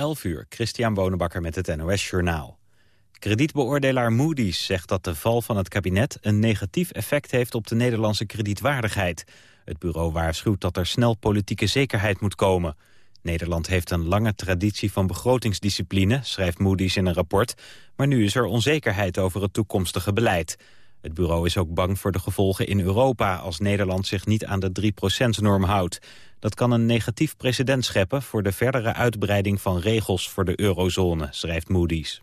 11 uur, Christian Bonenbakker met het NOS Journaal. Kredietbeoordelaar Moody's zegt dat de val van het kabinet... een negatief effect heeft op de Nederlandse kredietwaardigheid. Het bureau waarschuwt dat er snel politieke zekerheid moet komen. Nederland heeft een lange traditie van begrotingsdiscipline... schrijft Moody's in een rapport, maar nu is er onzekerheid over het toekomstige beleid... Het bureau is ook bang voor de gevolgen in Europa als Nederland zich niet aan de 3%-norm houdt. Dat kan een negatief precedent scheppen voor de verdere uitbreiding van regels voor de eurozone, schrijft Moody's.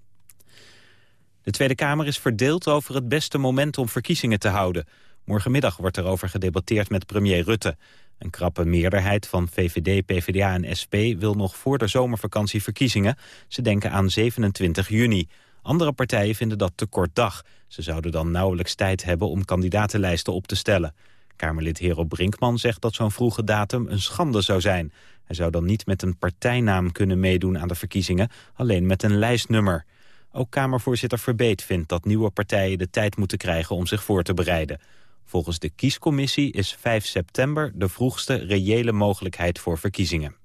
De Tweede Kamer is verdeeld over het beste moment om verkiezingen te houden. Morgenmiddag wordt erover gedebatteerd met premier Rutte. Een krappe meerderheid van VVD, PvdA en SP wil nog voor de zomervakantie verkiezingen. Ze denken aan 27 juni. Andere partijen vinden dat te kort dag. Ze zouden dan nauwelijks tijd hebben om kandidatenlijsten op te stellen. Kamerlid Hero Brinkman zegt dat zo'n vroege datum een schande zou zijn. Hij zou dan niet met een partijnaam kunnen meedoen aan de verkiezingen, alleen met een lijstnummer. Ook Kamervoorzitter Verbeet vindt dat nieuwe partijen de tijd moeten krijgen om zich voor te bereiden. Volgens de kiescommissie is 5 september de vroegste reële mogelijkheid voor verkiezingen.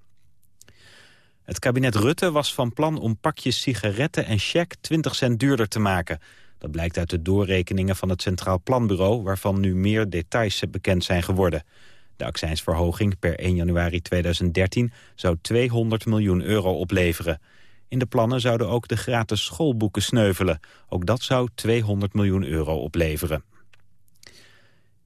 Het kabinet Rutte was van plan om pakjes sigaretten en cheque 20 cent duurder te maken. Dat blijkt uit de doorrekeningen van het Centraal Planbureau... waarvan nu meer details bekend zijn geworden. De accijnsverhoging per 1 januari 2013 zou 200 miljoen euro opleveren. In de plannen zouden ook de gratis schoolboeken sneuvelen. Ook dat zou 200 miljoen euro opleveren.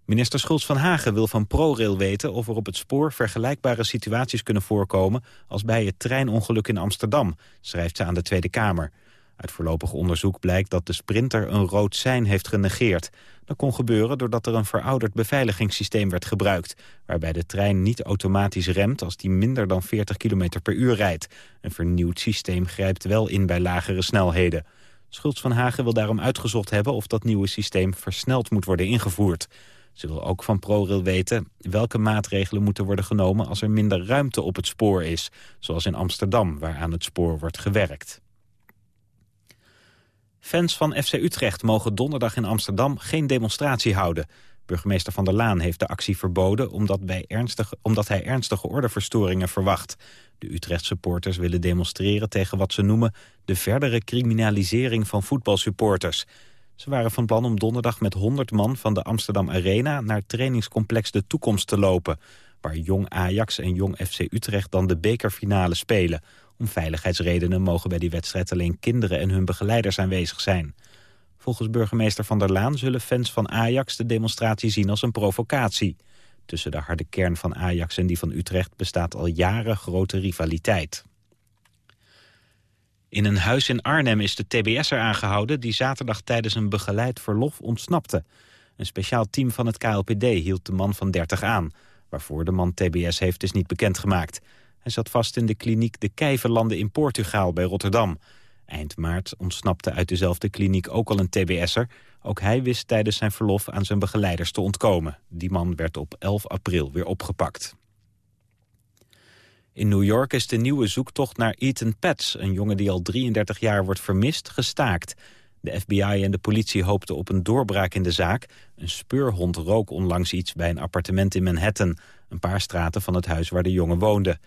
Minister Schultz van Hagen wil van ProRail weten of er op het spoor vergelijkbare situaties kunnen voorkomen als bij het treinongeluk in Amsterdam, schrijft ze aan de Tweede Kamer. Uit voorlopig onderzoek blijkt dat de sprinter een rood sein heeft genegeerd. Dat kon gebeuren doordat er een verouderd beveiligingssysteem werd gebruikt... waarbij de trein niet automatisch remt als die minder dan 40 km per uur rijdt. Een vernieuwd systeem grijpt wel in bij lagere snelheden. Schultz van Hagen wil daarom uitgezocht hebben of dat nieuwe systeem versneld moet worden ingevoerd. Ze wil ook van ProRail weten welke maatregelen moeten worden genomen als er minder ruimte op het spoor is, zoals in Amsterdam, waar aan het spoor wordt gewerkt. Fans van FC Utrecht mogen donderdag in Amsterdam geen demonstratie houden. Burgemeester Van der Laan heeft de actie verboden omdat, omdat hij ernstige ordeverstoringen verwacht. De Utrecht-supporters willen demonstreren tegen wat ze noemen de verdere criminalisering van voetbalsupporters. Ze waren van plan om donderdag met 100 man van de Amsterdam Arena naar trainingscomplex De Toekomst te lopen, waar Jong Ajax en Jong FC Utrecht dan de bekerfinale spelen. Om veiligheidsredenen mogen bij die wedstrijd alleen kinderen en hun begeleiders aanwezig zijn. Volgens burgemeester Van der Laan zullen fans van Ajax de demonstratie zien als een provocatie. Tussen de harde kern van Ajax en die van Utrecht bestaat al jaren grote rivaliteit. In een huis in Arnhem is de TBS'er aangehouden... die zaterdag tijdens een begeleid verlof ontsnapte. Een speciaal team van het KLPD hield de man van 30 aan. Waarvoor de man TBS heeft is niet bekendgemaakt. Hij zat vast in de kliniek De Kijverlanden in Portugal bij Rotterdam. Eind maart ontsnapte uit dezelfde kliniek ook al een TBS'er. Ook hij wist tijdens zijn verlof aan zijn begeleiders te ontkomen. Die man werd op 11 april weer opgepakt. In New York is de nieuwe zoektocht naar Ethan Pets... een jongen die al 33 jaar wordt vermist, gestaakt. De FBI en de politie hoopten op een doorbraak in de zaak. Een speurhond rook onlangs iets bij een appartement in Manhattan... een paar straten van het huis waar de jongen woonde.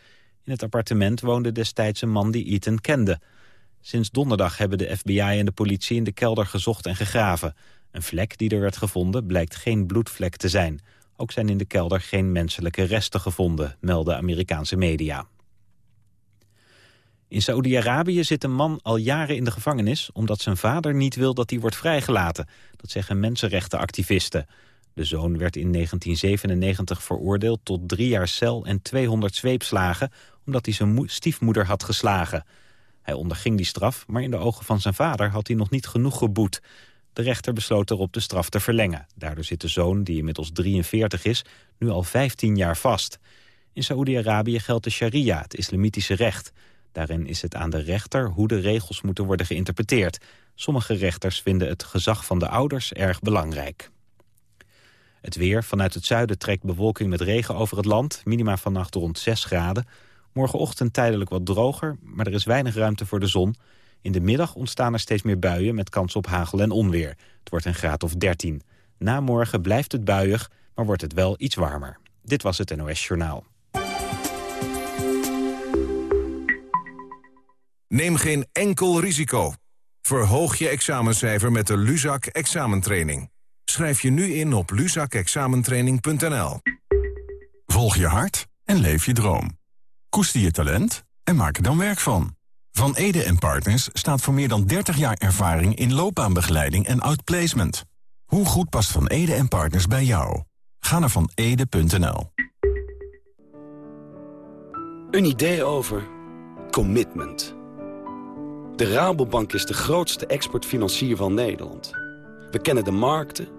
In het appartement woonde destijds een man die Ethan kende. Sinds donderdag hebben de FBI en de politie in de kelder gezocht en gegraven. Een vlek die er werd gevonden blijkt geen bloedvlek te zijn. Ook zijn in de kelder geen menselijke resten gevonden, melden Amerikaanse media. In Saoedi-Arabië zit een man al jaren in de gevangenis... omdat zijn vader niet wil dat hij wordt vrijgelaten. Dat zeggen mensenrechtenactivisten. De zoon werd in 1997 veroordeeld tot drie jaar cel en 200 zweepslagen... omdat hij zijn stiefmoeder had geslagen. Hij onderging die straf, maar in de ogen van zijn vader had hij nog niet genoeg geboet. De rechter besloot erop de straf te verlengen. Daardoor zit de zoon, die inmiddels 43 is, nu al 15 jaar vast. In Saoedi-Arabië geldt de sharia, het islamitische recht. Daarin is het aan de rechter hoe de regels moeten worden geïnterpreteerd. Sommige rechters vinden het gezag van de ouders erg belangrijk. Het weer. Vanuit het zuiden trekt bewolking met regen over het land. Minima vannacht rond 6 graden. Morgenochtend tijdelijk wat droger, maar er is weinig ruimte voor de zon. In de middag ontstaan er steeds meer buien met kans op hagel en onweer. Het wordt een graad of 13. Na morgen blijft het buiig, maar wordt het wel iets warmer. Dit was het NOS Journaal. Neem geen enkel risico. Verhoog je examencijfer met de Luzak examentraining. Schrijf je nu in op luzakexamentraining.nl. Volg je hart en leef je droom. Koester je talent en maak er dan werk van. Van Ede en Partners staat voor meer dan 30 jaar ervaring in loopbaanbegeleiding en outplacement. Hoe goed past Van Ede en Partners bij jou? Ga naar vanede.nl. Een idee over commitment. De Rabobank is de grootste exportfinancier van Nederland. We kennen de markten,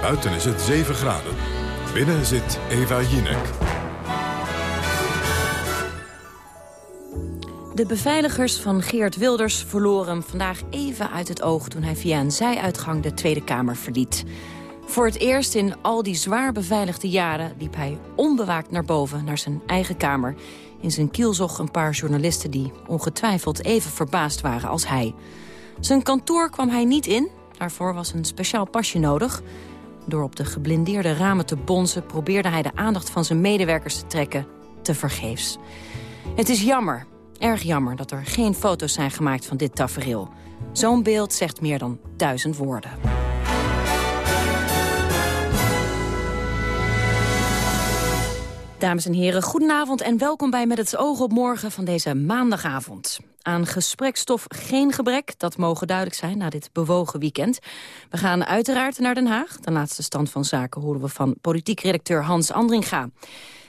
Buiten is het 7 graden. Binnen zit Eva Jinek. De beveiligers van Geert Wilders verloren hem vandaag even uit het oog... toen hij via een zijuitgang de Tweede Kamer verliet. Voor het eerst in al die zwaar beveiligde jaren... liep hij onbewaakt naar boven, naar zijn eigen kamer. In zijn kielzog een paar journalisten die ongetwijfeld even verbaasd waren als hij. Zijn kantoor kwam hij niet in, daarvoor was een speciaal pasje nodig. Door op de geblindeerde ramen te bonzen... probeerde hij de aandacht van zijn medewerkers te trekken, te vergeefs. Het is jammer, Erg jammer dat er geen foto's zijn gemaakt van dit tafereel. Zo'n beeld zegt meer dan duizend woorden. Dames en heren, goedenavond en welkom bij Met het oog op morgen van deze maandagavond. Aan gesprekstof geen gebrek, dat mogen duidelijk zijn na dit bewogen weekend. We gaan uiteraard naar Den Haag. De laatste stand van zaken horen we van politiek redacteur Hans Andringa.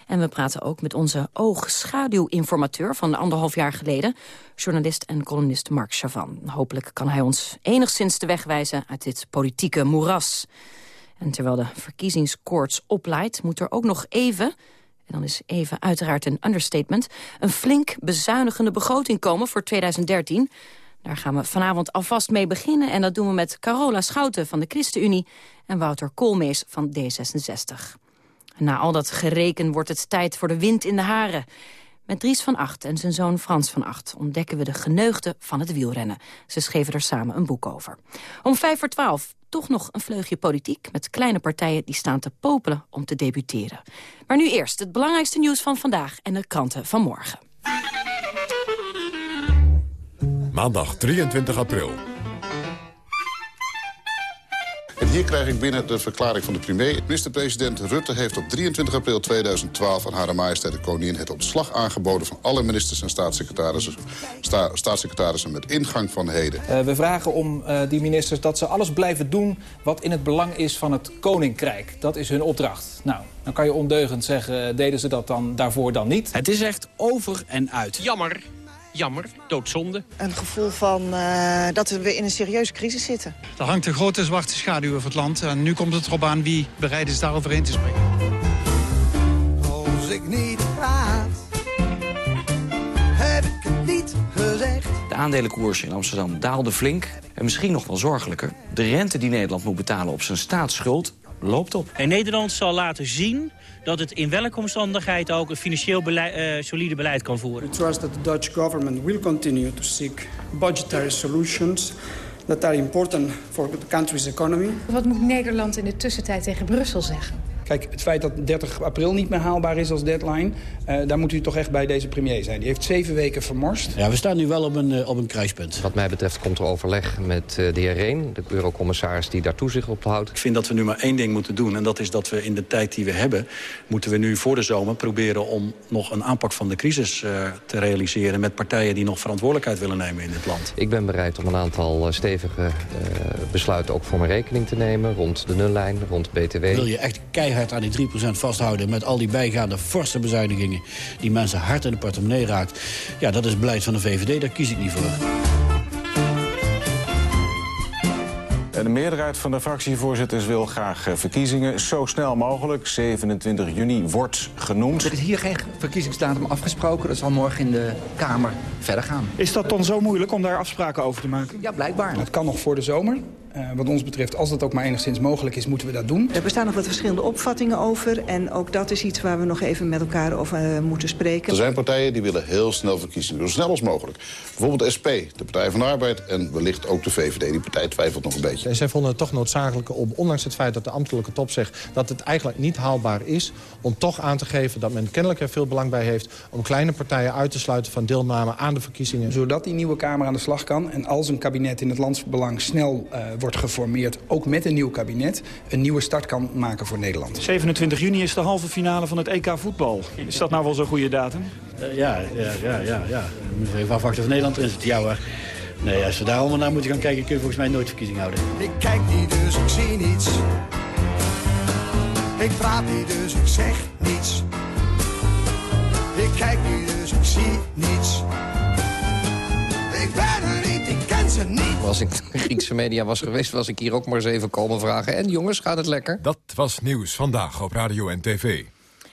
En we praten ook met onze oogschaduwinformateur van anderhalf jaar geleden... journalist en columnist Mark Chavan. Hopelijk kan hij ons enigszins de weg wijzen uit dit politieke moeras. En terwijl de verkiezingskoorts opleidt, moet er ook nog even... dan is even uiteraard een understatement... een flink bezuinigende begroting komen voor 2013... Daar gaan we vanavond alvast mee beginnen. En dat doen we met Carola Schouten van de ChristenUnie... en Wouter Koolmees van D66. Na al dat gereken wordt het tijd voor de wind in de haren. Met Dries van Acht en zijn zoon Frans van Acht ontdekken we de geneugden van het wielrennen. Ze schreven er samen een boek over. Om vijf voor twaalf toch nog een vleugje politiek... met kleine partijen die staan te popelen om te debuteren. Maar nu eerst het belangrijkste nieuws van vandaag en de kranten van morgen. Maandag 23 april. En hier krijg ik binnen de verklaring van de premier. Minister-president Rutte heeft op 23 april 2012 aan Hare Majesteit de Koningin het ontslag aangeboden van alle ministers en staatssecretarissen, sta, staatssecretarissen met ingang van heden. Uh, we vragen om uh, die ministers dat ze alles blijven doen wat in het belang is van het Koninkrijk. Dat is hun opdracht. Nou, dan kan je ondeugend zeggen, deden ze dat dan daarvoor dan niet? Het is echt over en uit. Jammer jammer, doodzonde. Een gevoel van uh, dat we in een serieuze crisis zitten. Er hangt een grote zwarte schaduw over het land. En nu komt het erop aan wie bereid is daar overheen te springen. Als ik niet praat, heb ik het niet gezegd. De aandelenkoers in Amsterdam daalde flink. En misschien nog wel zorgelijker, de rente die Nederland moet betalen op zijn staatsschuld loopt op. En Nederland zal laten zien dat het in welke omstandigheid ook een financieel beleid, uh, solide beleid kan voeren. We trust that the Dutch government will continue to seek budgetary solutions that are important for the country's economy. Wat moet Nederland in de tussentijd tegen Brussel zeggen? Kijk, het feit dat 30 april niet meer haalbaar is als deadline... Uh, daar moet u toch echt bij deze premier zijn. Die heeft zeven weken vermorst. Ja, we staan nu wel op een, uh, op een kruispunt. Wat mij betreft komt er overleg met uh, de heer Reen, de eurocommissaris die daar toezicht op houdt. Ik vind dat we nu maar één ding moeten doen. En dat is dat we in de tijd die we hebben... moeten we nu voor de zomer proberen om nog een aanpak van de crisis te realiseren... met partijen die nog verantwoordelijkheid willen nemen in dit land. Ik ben bereid om een aantal stevige besluiten ook voor mijn rekening te nemen... rond de nullijn, rond BTW. Wil je echt keihard aan die 3% vasthouden... met al die bijgaande forse bezuinigingen... die mensen hard in de portemonnee raakt... ja, dat is beleid van de VVD, daar kies ik niet voor. De meerderheid van de fractievoorzitters wil graag verkiezingen zo snel mogelijk. 27 juni wordt genoemd. Er is hier geen verkiezingsdatum afgesproken. Dat zal morgen in de Kamer verder gaan. Is dat dan zo moeilijk om daar afspraken over te maken? Ja, blijkbaar. Het kan nog voor de zomer. Uh, wat ons betreft, als dat ook maar enigszins mogelijk is, moeten we dat doen. Er bestaan nog wat verschillende opvattingen over. En ook dat is iets waar we nog even met elkaar over uh, moeten spreken. Er zijn partijen die willen heel snel verkiezingen, zo snel als mogelijk. Bijvoorbeeld de SP, de Partij van de Arbeid en wellicht ook de VVD. Die partij twijfelt nog een beetje. En zij vonden het toch noodzakelijk om, ondanks het feit dat de ambtelijke top zegt... dat het eigenlijk niet haalbaar is, om toch aan te geven dat men kennelijk er veel belang bij heeft... om kleine partijen uit te sluiten van deelname aan de verkiezingen. Zodat die nieuwe Kamer aan de slag kan en als een kabinet in het landsbelang snel uh, wordt geformeerd, ook met een nieuw kabinet, een nieuwe start kan maken voor Nederland. 27 juni is de halve finale van het EK voetbal. Is dat nou wel zo'n goede datum? Uh, ja, ja, ja, ja, ja. We moeten even afwachten of Nederland erin zit. Ja hoor. Nee, als we daar allemaal naar moeten gaan kijken, kun je volgens mij nooit verkiezing houden. Ik kijk niet, dus ik zie niets. Ik praat niet, dus ik zeg niets. Ik kijk niet, dus ik zie niets. Als ik de Griekse media was geweest, was ik hier ook maar eens even komen vragen. En jongens, gaat het lekker? Dat was Nieuws Vandaag op Radio en TV.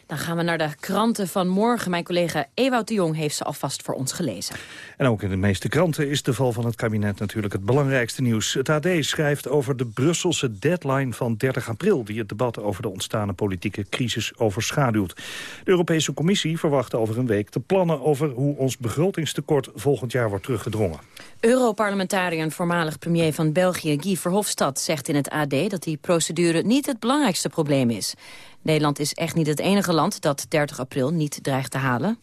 Dan gaan we naar de kranten van morgen. Mijn collega Ewout de Jong heeft ze alvast voor ons gelezen. En ook in de meeste kranten is de val van het kabinet natuurlijk het belangrijkste nieuws. Het AD schrijft over de Brusselse deadline van 30 april... die het debat over de ontstane politieke crisis overschaduwt. De Europese Commissie verwacht over een week de plannen... over hoe ons begrotingstekort volgend jaar wordt teruggedrongen. Europarlementariër en voormalig premier van België Guy Verhofstadt zegt in het AD... dat die procedure niet het belangrijkste probleem is. Nederland is echt niet het enige land dat 30 april niet dreigt te halen.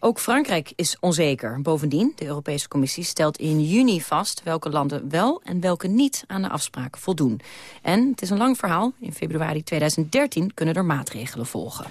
Ook Frankrijk is onzeker. Bovendien, de Europese Commissie stelt in juni vast... welke landen wel en welke niet aan de afspraken voldoen. En, het is een lang verhaal, in februari 2013 kunnen er maatregelen volgen.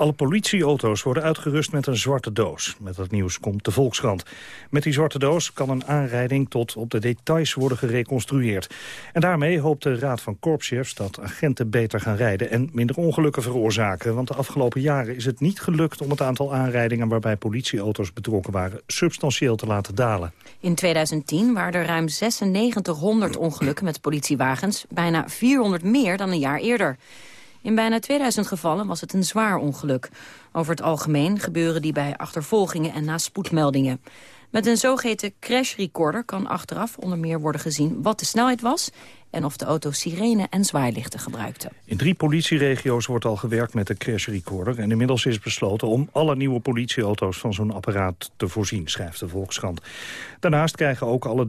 Alle politieauto's worden uitgerust met een zwarte doos. Met dat nieuws komt de Volkskrant. Met die zwarte doos kan een aanrijding tot op de details worden gereconstrueerd. En daarmee hoopt de Raad van Korpschefs dat agenten beter gaan rijden... en minder ongelukken veroorzaken. Want de afgelopen jaren is het niet gelukt om het aantal aanrijdingen... waarbij politieauto's betrokken waren, substantieel te laten dalen. In 2010 waren er ruim 9600 ongelukken met politiewagens. Bijna 400 meer dan een jaar eerder. In bijna 2000 gevallen was het een zwaar ongeluk. Over het algemeen gebeuren die bij achtervolgingen en na spoedmeldingen. Met een zogeheten crash recorder kan achteraf onder meer worden gezien wat de snelheid was en of de auto sirene en zwaailichten gebruikte. In drie politieregio's wordt al gewerkt met de crash recorder... en inmiddels is besloten om alle nieuwe politieauto's van zo'n apparaat te voorzien, schrijft de Volkskrant. Daarnaast krijgen ook alle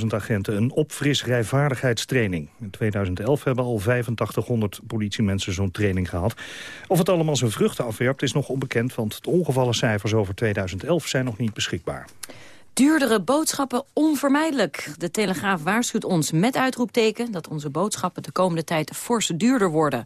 30.000 agenten een opfris rijvaardigheidstraining. In 2011 hebben al 8500 politiemensen zo'n training gehad. Of het allemaal zijn vruchten afwerpt is nog onbekend... want de ongevallencijfers over 2011 zijn nog niet beschikbaar. Duurdere boodschappen onvermijdelijk. De Telegraaf waarschuwt ons met uitroepteken... dat onze boodschappen de komende tijd fors duurder worden.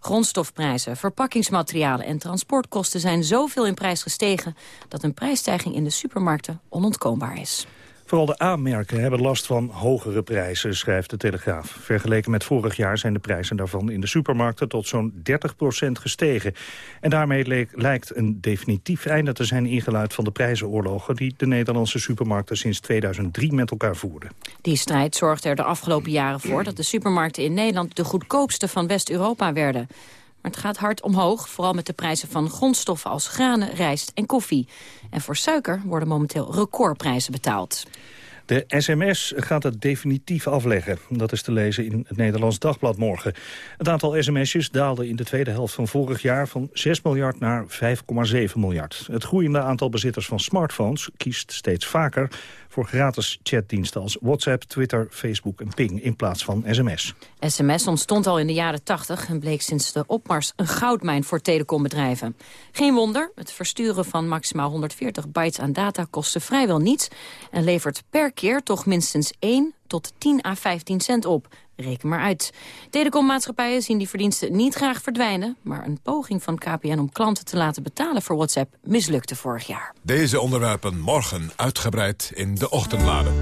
Grondstofprijzen, verpakkingsmaterialen en transportkosten... zijn zoveel in prijs gestegen... dat een prijsstijging in de supermarkten onontkoombaar is. Vooral de A-merken hebben last van hogere prijzen, schrijft de Telegraaf. Vergeleken met vorig jaar zijn de prijzen daarvan in de supermarkten tot zo'n 30% gestegen. En daarmee lijkt een definitief einde te zijn ingeluid van de prijzenoorlogen... die de Nederlandse supermarkten sinds 2003 met elkaar voerden. Die strijd zorgde er de afgelopen jaren voor dat de supermarkten in Nederland de goedkoopste van West-Europa werden. Maar het gaat hard omhoog, vooral met de prijzen van grondstoffen als granen, rijst en koffie. En voor suiker worden momenteel recordprijzen betaald. De sms gaat het definitief afleggen. Dat is te lezen in het Nederlands Dagblad morgen. Het aantal sms'jes daalde in de tweede helft van vorig jaar... van 6 miljard naar 5,7 miljard. Het groeiende aantal bezitters van smartphones kiest steeds vaker voor gratis chatdiensten als WhatsApp, Twitter, Facebook en Ping in plaats van sms. SMS ontstond al in de jaren 80 en bleek sinds de opmars een goudmijn voor telecombedrijven. Geen wonder, het versturen van maximaal 140 bytes aan data kostte vrijwel niets en levert per keer toch minstens 1 tot 10 à 15 cent op. Reken maar uit. Telecommaatschappijen zien die verdiensten niet graag verdwijnen... maar een poging van KPN om klanten te laten betalen voor WhatsApp mislukte vorig jaar. Deze onderwerpen morgen uitgebreid in de ochtendbladen.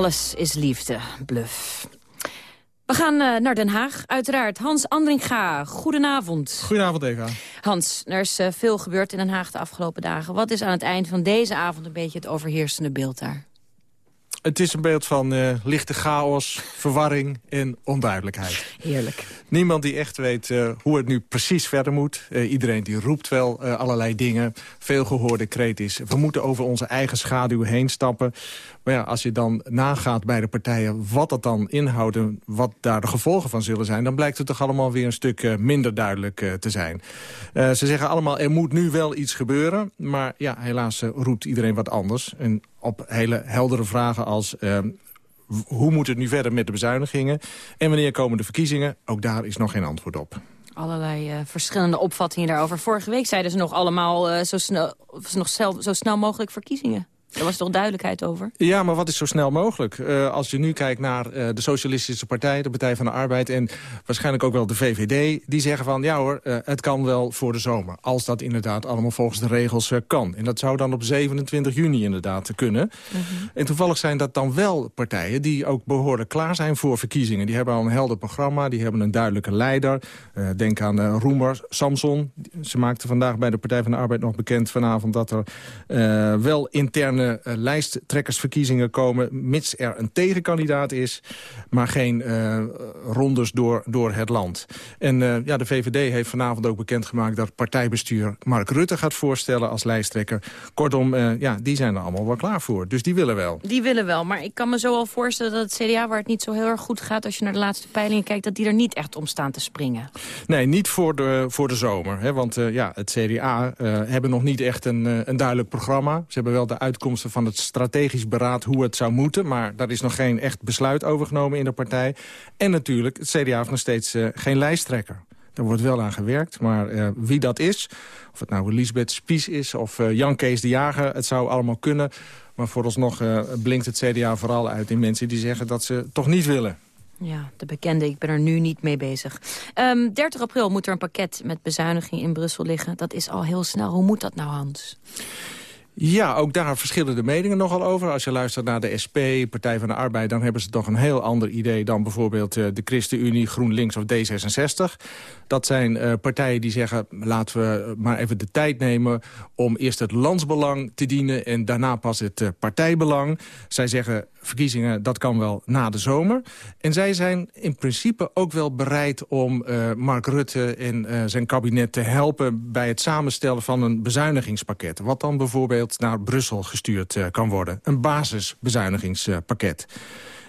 Alles is liefde, bluff. We gaan eh, naar Den Haag, uiteraard. Hans Andringa, goedenavond. Goedenavond, Eva. Hans, er is eh, veel gebeurd in Den Haag de afgelopen dagen. Wat is aan het eind van deze avond een beetje het overheersende beeld daar? Het is een beeld van eh, lichte chaos, verwarring en onduidelijkheid. Heerlijk. Niemand die echt weet eh, hoe het nu precies verder moet. Eh, iedereen die roept wel eh, allerlei dingen. Veel gehoorde kreet is, we moeten over onze eigen schaduw heen stappen. Maar ja, als je dan nagaat bij de partijen wat dat dan inhoudt... en wat daar de gevolgen van zullen zijn... dan blijkt het toch allemaal weer een stuk minder duidelijk te zijn. Ze zeggen allemaal, er moet nu wel iets gebeuren. Maar ja, helaas roept iedereen wat anders. En op hele heldere vragen als... hoe moet het nu verder met de bezuinigingen? En wanneer komen de verkiezingen? Ook daar is nog geen antwoord op. Allerlei eh, verschillende opvattingen daarover. Vorige week zeiden ze nog allemaal eh, zo, snel, nog zo snel mogelijk verkiezingen. Daar was toch duidelijkheid over? Ja, maar wat is zo snel mogelijk? Eh, als je nu kijkt naar eh, de Socialistische Partij, de Partij van de Arbeid... en waarschijnlijk ook wel de VVD, die zeggen van... ja hoor, eh, het kan wel voor de zomer. Als dat inderdaad allemaal volgens de regels kan. En dat zou dan op 27 juni inderdaad kunnen. En toevallig zijn dat dan wel partijen die ook behoorlijk klaar zijn voor verkiezingen. Die hebben al een helder programma, die hebben een duidelijke leider. Denk aan Roemer, Samson. Ze maakte vandaag bij de Partij van de Arbeid nog bekend vanavond... dat er wel interne kunnen uh, lijsttrekkersverkiezingen komen... mits er een tegenkandidaat is, maar geen uh, rondes door, door het land. En uh, ja, de VVD heeft vanavond ook bekendgemaakt... dat partijbestuur Mark Rutte gaat voorstellen als lijsttrekker. Kortom, ja, die zijn er allemaal wel klaar voor. Dus die willen wel. Die willen wel, maar ik kan me zo al voorstellen dat het CDA... waar het niet zo heel erg goed gaat als je naar de laatste peilingen kijkt... dat die er niet echt om staan te springen. Nee, niet voor de, voor de zomer. Hè, want ja, het CDA hebben nog niet echt een, een duidelijk programma. Ze hebben wel de van het strategisch beraad hoe het zou moeten... maar daar is nog geen echt besluit over genomen in de partij. En natuurlijk, het CDA heeft nog steeds uh, geen lijsttrekker. Daar wordt wel aan gewerkt, maar uh, wie dat is... of het nou Elisabeth Spies is of uh, Jan Kees de Jager... het zou allemaal kunnen. Maar vooralsnog blinkt het CDA vooral uit in mensen die zeggen... dat ze toch niet willen. Ja, de bekende. Ik ben er nu niet mee bezig. Um, ehm, 30 april moet er een pakket met bezuiniging in Brussel liggen. Dat is al heel snel. Hoe moet dat nou, Hans? Ja, ook daar verschillen de meningen nogal over. Als je luistert naar de SP, Partij van de Arbeid... dan hebben ze toch een heel ander idee dan bijvoorbeeld eh, de ChristenUnie, GroenLinks of D66. Dat zijn uh, partijen die zeggen, laten we maar even de tijd nemen... om eerst het landsbelang te dienen en daarna pas het uh, partijbelang. Zij zeggen, verkiezingen, dat kan wel na de zomer. En zij zijn in principe ook wel bereid om Mark Rutte en zijn kabinet te helpen... bij het samenstellen van een bezuinigingspakket. Wat dan bijvoorbeeld naar Brussel gestuurd uh, kan worden. Een basisbezuinigingspakket.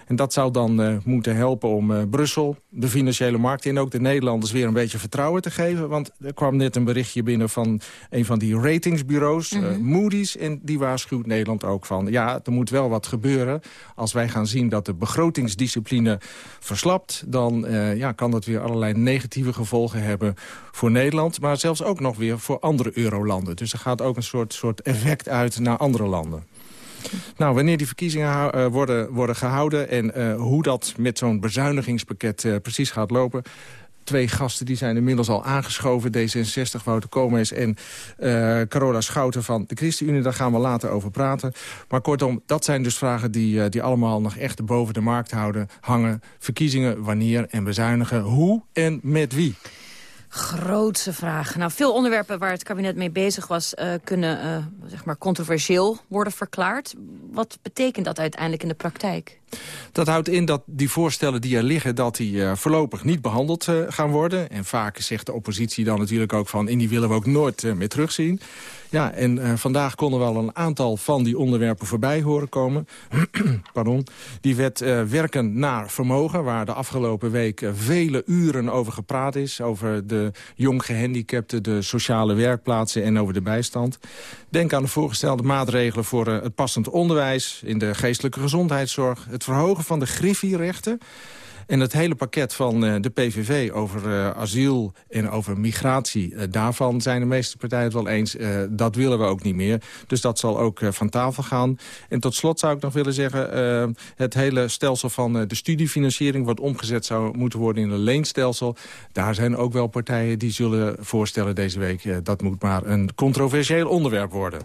En dat zou dan uh, moeten helpen om uh, Brussel, de financiële markt... en ook de Nederlanders weer een beetje vertrouwen te geven. Want er kwam net een berichtje binnen van een van die ratingsbureaus, mm -hmm. uh, Moody's... en die waarschuwt Nederland ook van... ja, er moet wel wat gebeuren. Als wij gaan zien dat de begrotingsdiscipline verslapt... dan ja, kan dat weer allerlei negatieve gevolgen hebben voor Nederland... maar zelfs ook nog weer voor andere eurolanden. Dus er gaat ook een soort, soort effect uit naar andere landen. Nou, wanneer die verkiezingen uh, worden, worden gehouden... en uh, hoe dat met zo'n bezuinigingspakket uh, precies gaat lopen twee gasten die zijn inmiddels al aangeschoven. D66, Wouter Koolmees en Carola Schouten van de ChristenUnie. Daar gaan we later over praten. Maar kortom, dat zijn dus vragen die, die allemaal nog echt boven de markt houden, hangen. Verkiezingen, wanneer en bezuinigen. Hoe en met wie? Grootse vraag. Nou, veel onderwerpen waar het kabinet mee bezig was... Uh, kunnen uh, zeg maar controversieel worden verklaard. Wat betekent dat uiteindelijk in de praktijk? Dat houdt in dat die voorstellen die er liggen... dat die uh, voorlopig niet behandeld gaan worden. En vaak zegt de oppositie dan natuurlijk ook van... en die willen we ook nooit meer terugzien. Ja, en vandaag konden wel een aantal van die onderwerpen voorbij horen komen. Pardon. Die wet werken naar vermogen, waar de afgelopen week vele uren over gepraat is. Over de jong gehandicapten, de sociale werkplaatsen en over de bijstand. Denk aan de voorgestelde maatregelen voor het passend onderwijs... in de geestelijke gezondheidszorg, verhogen van de griffierechten... En het hele pakket van uh, de PVV over uh, asiel en over migratie... Uh, daarvan zijn de meeste partijen het wel eens. dat willen we ook niet meer. Dus dat zal ook van tafel gaan. En tot slot zou ik nog willen zeggen... het hele stelsel van de studiefinanciering... wat omgezet zou moeten worden in een leenstelsel... daar zijn ook wel partijen die zullen voorstellen deze week... dat moet maar een controversieel onderwerp worden.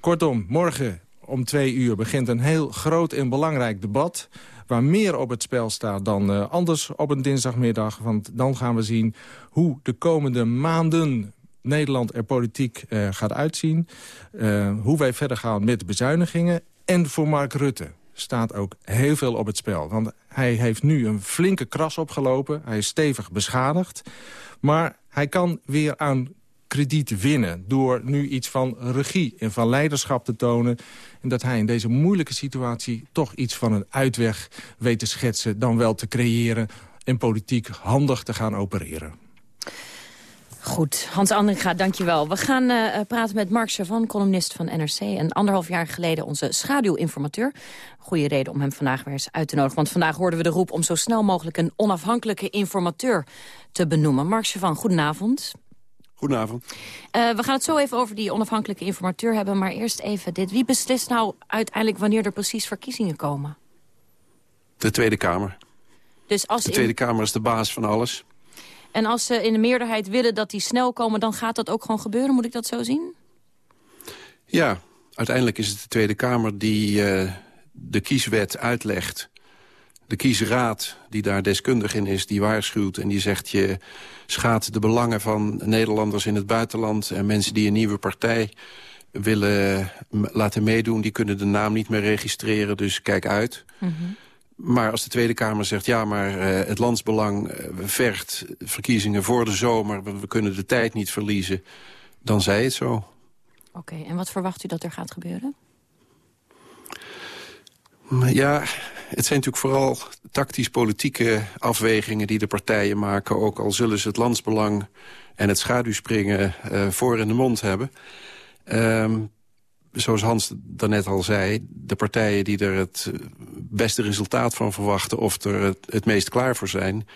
Kortom, morgen om twee uur begint een heel groot en belangrijk debat waar meer op het spel staat dan uh, anders op een dinsdagmiddag. Want dan gaan we zien hoe de komende maanden Nederland er politiek uh, gaat uitzien. Uh, hoe wij verder gaan met bezuinigingen. En voor Mark Rutte staat ook heel veel op het spel. Want hij heeft nu een flinke kras opgelopen. Hij is stevig beschadigd. Maar hij kan weer aan krediet winnen... door nu iets van regie en van leiderschap te tonen. En dat hij in deze moeilijke situatie toch iets van een uitweg weet te schetsen... dan wel te creëren en politiek handig te gaan opereren. Goed, Hans Andringa, dankjewel. We gaan uh, praten met Mark Chavan, columnist van NRC... en anderhalf jaar geleden onze schaduwinformateur. Goede reden om hem vandaag weer eens uit te nodigen... want vandaag hoorden we de roep om zo snel mogelijk... een onafhankelijke informateur te benoemen. Mark Chavan, goedenavond. Goedenavond. Uh, we gaan het zo even over die onafhankelijke informateur hebben... maar eerst even dit. Wie beslist nou uiteindelijk wanneer er precies verkiezingen komen? De Tweede Kamer. Dus als de Tweede Kamer is de baas van alles. En als ze in de meerderheid willen dat die snel komen... dan gaat dat ook gewoon gebeuren? Moet ik dat zo zien? Ja, uiteindelijk is het de Tweede Kamer die uh, de kieswet uitlegt de kiesraad, die daar deskundig in is, die waarschuwt... en die zegt je schaadt de belangen van Nederlanders in het buitenland... en mensen die een nieuwe partij willen laten meedoen... die kunnen de naam niet meer registreren, dus kijk uit. Mhm. Maar als de Tweede Kamer zegt... ja, maar uh, het landsbelang uh, vergt verkiezingen voor de zomer... We, we, kunnen de tijd niet verliezen, dan zij het zo. Oké, okay, en wat verwacht u dat er gaat gebeuren? Ja, het zijn natuurlijk vooral tactisch-politieke afwegingen... die de partijen maken, ook al zullen ze het landsbelang... en het schaduwspringen uh, voor in de mond hebben... Um, zoals Hans daarnet al zei, de partijen die er het beste resultaat van verwachten... of er het, het meest klaar voor zijn,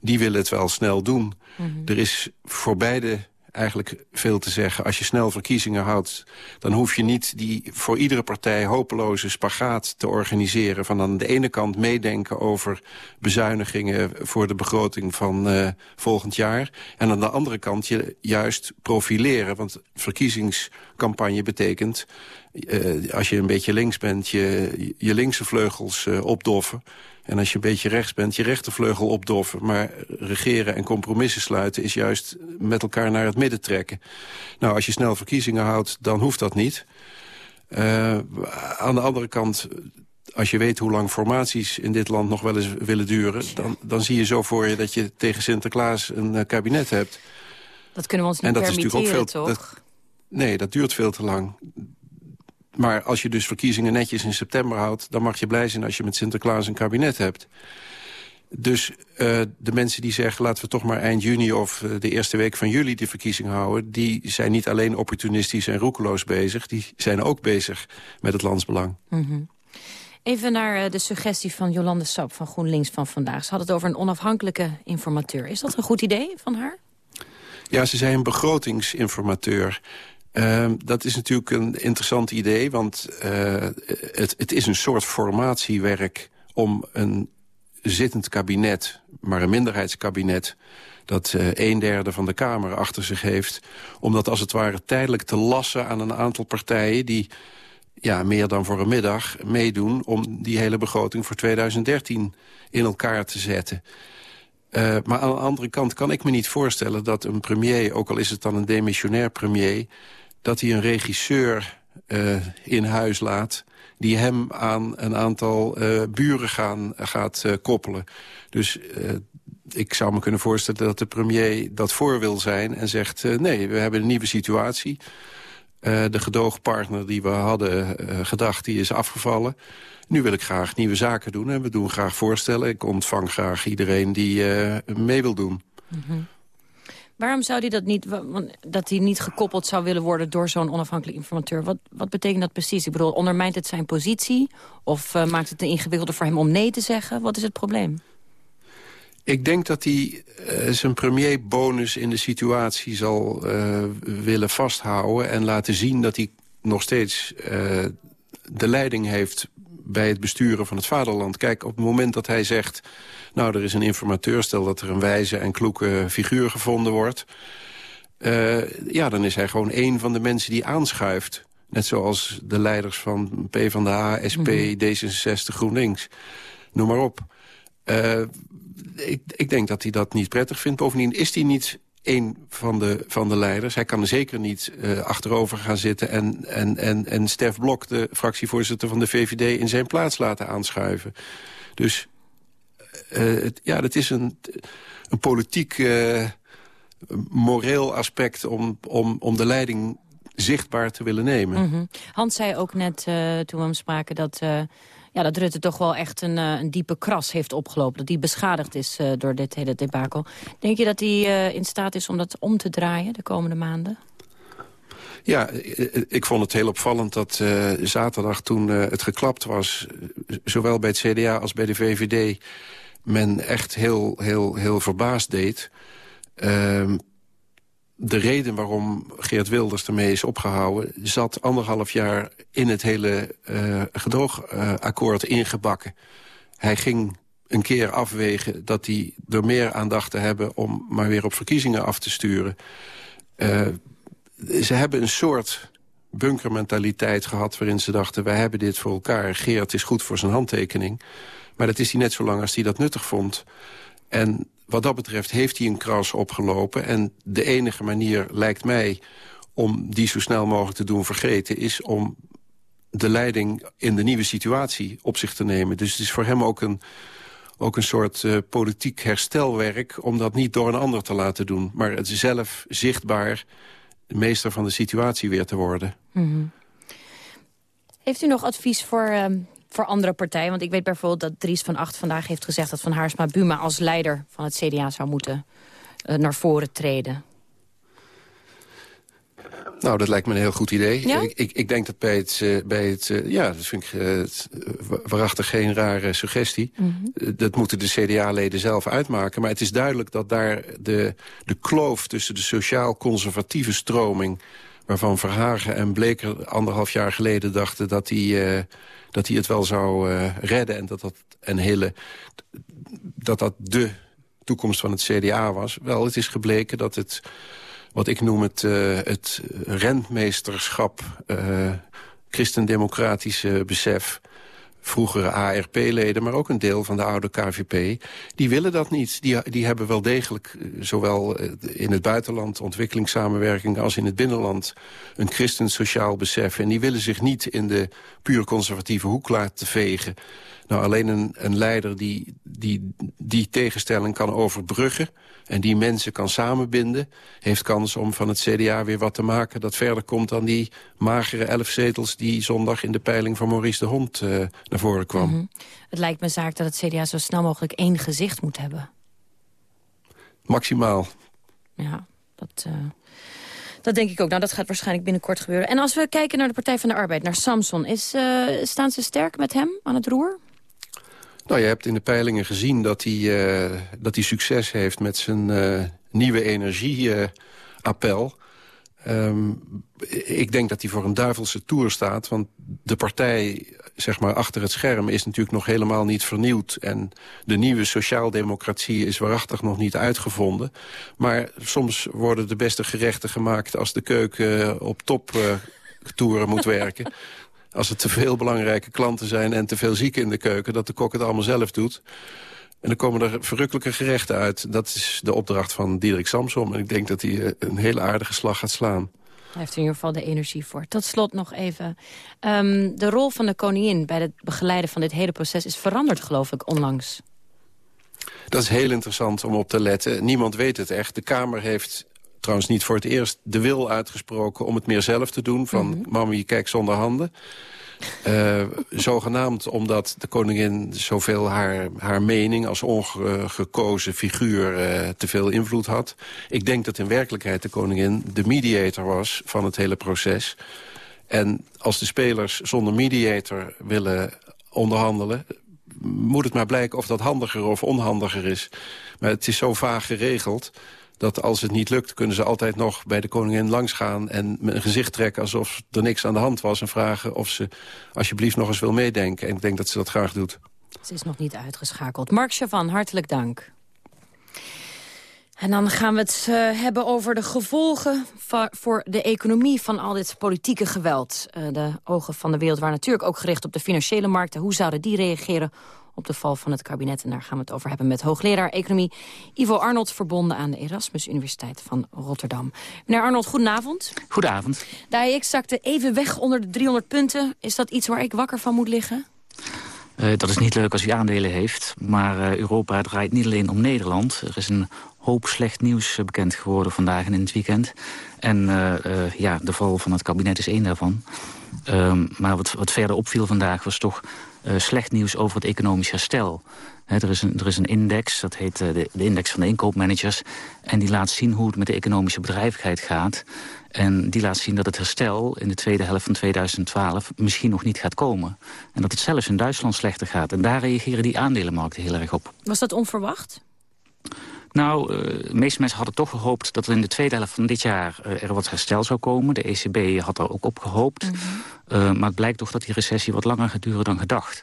die willen het wel snel doen. Mm -hmm. Er is voor beide eigenlijk veel te zeggen. Als je snel verkiezingen houdt, dan hoef je niet die voor iedere partij hopeloze spagaat te organiseren. Van aan de ene kant meedenken over bezuinigingen voor de begroting van uh, volgend jaar. En aan de andere kant je juist profileren. Want verkiezingscampagne betekent, uh, als je een beetje links bent, je, je linkse vleugels uh, opdoffen. En als je een beetje rechts bent, je rechtervleugel opdoffen. Maar regeren en compromissen sluiten is juist met elkaar naar het midden trekken. Nou, als je snel verkiezingen houdt, dan hoeft dat niet. Uh, aan de andere kant, als je weet hoe lang formaties in dit land nog wel eens willen duren... dan, dan zie je zo voor je dat je tegen Sinterklaas een uh, kabinet hebt. Dat kunnen we ons niet en dat permitteren, is natuurlijk ook veel, toch? Dat, nee, dat duurt veel te lang. Maar als je dus verkiezingen netjes in september houdt... dan mag je blij zijn als je met Sinterklaas een kabinet hebt. Dus uh, de mensen die zeggen, laten we toch maar eind juni... of uh, de eerste week van juli de verkiezing houden... die zijn niet alleen opportunistisch en roekeloos bezig... die zijn ook bezig met het landsbelang. Mm -hmm. Even naar uh, de suggestie van Jolande Sap van GroenLinks van vandaag. Ze had het over een onafhankelijke informateur. Is dat een goed idee van haar? Ja, ze zei een begrotingsinformateur. Uh, dat is natuurlijk een interessant idee, want uh, het, het is een soort formatiewerk om een zittend kabinet, maar een minderheidskabinet dat uh, een derde van de Kamer achter zich heeft... om dat als het ware tijdelijk te lassen aan een aantal partijen... die ja, meer dan voor een middag meedoen om die hele begroting voor 2013 in elkaar te zetten. Uh, maar aan de andere kant kan ik me niet voorstellen dat een premier... ook al is het dan een demissionair premier dat hij een regisseur uh, in huis laat die hem aan een aantal uh, buren gaan, gaat koppelen. Dus ik zou me kunnen voorstellen dat de premier dat voor wil zijn... en zegt, nee, we hebben een nieuwe situatie. De gedoogpartner die we hadden gedacht, die is afgevallen. Nu wil ik graag nieuwe zaken doen en we doen graag voorstellen. Ik ontvang graag iedereen die mee wil doen. -hmm. Waarom zou hij dat niet, dat hij niet gekoppeld zou willen worden door zo'n onafhankelijk informateur? Wat, wat betekent dat precies? Ik bedoel, ondermijnt het zijn positie? Of uh, maakt het ingewikkelder voor hem om nee te zeggen? Wat is het probleem? Ik denk dat hij uh, zijn premierbonus in de situatie zal uh, willen vasthouden... en laten zien dat hij nog steeds de leiding heeft bij het besturen van het vaderland. Kijk, op het moment dat hij zegt... nou, er is een informateur, stel dat er een wijze en kloeke figuur gevonden wordt... Ja, dan is hij gewoon een van de mensen die aanschuift. Net zoals de leiders van PvdA, SP, mm -hmm. D66, GroenLinks. Noem maar op. Uh, ik, ik denk dat hij dat niet prettig vindt. Bovendien is hij niet een van de, van de leiders. Hij kan er zeker niet uh, achterover gaan zitten... En, en, en, en Stef Blok, de fractievoorzitter van de VVD... in zijn plaats laten aanschuiven. Dus uh, het, ja, dat is een, een politiek moreel aspect... Om, om, om de leiding zichtbaar te willen nemen. -hmm. Hans zei ook net, toen we hem spraken... dat ja, dat Rutte toch wel echt een, uh, een diepe kras heeft opgelopen. Dat hij beschadigd is uh, door dit hele debakel. Denk je dat hij uh, in staat is om dat om te draaien de komende maanden? Ja, ik vond het heel opvallend dat zaterdag toen het geklapt was... zowel bij het CDA als bij de VVD... men echt heel, heel, heel verbaasd deed... Ehm, de reden waarom Geert Wilders ermee is opgehouden... zat anderhalf jaar in het hele uh, gedoogakkoord uh, ingebakken. Hij ging een keer afwegen dat hij er meer aan dacht te hebben... om maar weer op verkiezingen af te sturen. Uh, ze hebben een soort bunkermentaliteit gehad... waarin ze dachten, wij hebben dit voor elkaar. Geert is goed voor zijn handtekening. Maar dat is hij net zo lang als hij dat nuttig vond. En wat dat betreft heeft hij een kras opgelopen. En de enige manier lijkt mij om die zo snel mogelijk te doen vergeten... is om de leiding in de nieuwe situatie op zich te nemen. Dus het is voor hem ook een, ook een soort uh, politiek herstelwerk... om dat niet door een ander te laten doen. Maar het zelf zichtbaar de meester van de situatie weer te worden. -hmm. Heeft u nog advies voor, uh, voor andere partijen? Want ik weet bijvoorbeeld dat Dries van Acht vandaag heeft gezegd... dat Van Haarsma Buma als leider van het CDA zou moeten uh, naar voren treden. Nou, dat lijkt me een heel goed idee. Ja? Ik, ik, ik, denk dat bij het... Uh, bij het uh, ja, dat vind ik uh, waarachtig geen rare suggestie. Mm -hmm. dat moeten de CDA-leden zelf uitmaken. Maar het is duidelijk dat daar de, de kloof tussen de sociaal-conservatieve stroming... waarvan Verhagen en Bleker anderhalf jaar geleden dachten... dat hij, dat hij het wel zou redden en dat dat een hele... dat dat de toekomst van het CDA was. Wel, het is gebleken dat het wat ik noem het, uh, het rentmeesterschap, uh, christendemocratische besef vroegere ARP-leden, maar ook een deel van de oude KVP... die willen dat niet. Die, die hebben wel degelijk, zowel in het buitenland... ontwikkelingssamenwerking als in het binnenland... een christensociaal besef. En die willen zich niet in de puur conservatieve hoek laten vegen. Nou, alleen een, een leider die, die die tegenstelling kan overbruggen... en die mensen kan samenbinden... heeft kans om van het CDA weer wat te maken... dat verder komt dan die magere elf zetels... die zondag in de peiling van Maurice de Hond uh, naar voren kwam. Mm -hmm. Het lijkt me zaak dat het CDA zo snel mogelijk één gezicht moet hebben. Maximaal. Ja, dat... Uh... Dat denk ik ook. Nou, dat gaat waarschijnlijk binnenkort gebeuren. En als we kijken naar de Partij van de Arbeid, naar Samson... Is, uh, staan ze sterk met hem aan het roer? Nou, je hebt in de peilingen gezien dat hij, uh, dat hij succes heeft met zijn uh, nieuwe energieappel. Um, ik denk dat hij voor een duivelse toer staat. Want de partij zeg maar, achter het scherm is natuurlijk nog helemaal niet vernieuwd. En de nieuwe sociaaldemocratie is waarachtig nog niet uitgevonden. Maar soms worden de beste gerechten gemaakt als de keuken op top toeren moet werken als er te veel belangrijke klanten zijn en te veel zieken in de keuken... dat de kok het allemaal zelf doet. En dan komen er verrukkelijke gerechten uit. Dat is de opdracht van Diederik Samsom. En ik denk dat hij een hele aardige slag gaat slaan. Hij heeft er in ieder geval de energie voor. Tot slot nog even. Um, de rol van de koningin bij het begeleiden van dit hele proces... is veranderd, geloof ik, onlangs. Dat is heel interessant om op te letten. Niemand weet het echt. De Kamer heeft trouwens niet voor het eerst de wil uitgesproken... om het meer zelf te doen, van mm -hmm. mami, kijk zonder handen. Uh, zogenaamd omdat de koningin zoveel haar, haar mening... als ongekozen figuur uh, te veel invloed had. Ik denk dat in werkelijkheid de koningin de mediator was van het hele proces. En als de spelers zonder mediator willen onderhandelen moet het maar blijken of dat handiger of onhandiger is. Maar het is zo vaag geregeld dat als het niet lukt... kunnen ze altijd nog bij de koningin langsgaan... en een gezicht trekken alsof er niks aan de hand was... en vragen of ze alsjeblieft nog eens wil meedenken. En ik denk dat ze dat graag doet. Ze is nog niet uitgeschakeld. Mark Chavan, hartelijk dank. En dan gaan we het uh, hebben over de gevolgen voor de economie van al dit politieke geweld. Uh, de ogen van de wereld waren natuurlijk ook gericht op de financiële markten. Hoe zouden die reageren op de val van het kabinet. En daar gaan we het over hebben met hoogleraar economie Ivo Arnold... verbonden aan de Erasmus Universiteit van Rotterdam. Meneer Arnold, goedenavond. Goedenavond. De AEX zakte even weg onder de 300 punten. Is dat iets waar ik wakker van moet liggen? Uh, dat is niet leuk als u aandelen heeft. Maar uh, Europa draait niet alleen om Nederland. Er is een hoop slecht nieuws bekend geworden vandaag en in het weekend. En uh, ja, de val van het kabinet is één daarvan. Um, maar wat, wat verder opviel vandaag was toch slecht nieuws over het economisch herstel. He, er, is een, er is een index, dat heet uh, de, de, index van de inkoopmanagers... en die laat zien hoe het met de economische bedrijvigheid gaat. En die laat zien dat het herstel in de tweede helft van 2012 misschien nog niet gaat komen. En dat het zelfs in Duitsland slechter gaat. En daar reageren die aandelenmarkten heel erg op. Was dat onverwacht? Nou, de meeste mensen hadden toch gehoopt dat er in de tweede helft van dit jaar er wat herstel zou komen. De ECB had daar ook op gehoopt. Mm -hmm. Uh, maar het blijkt toch dat die recessie wat langer gaat duren dan gedacht.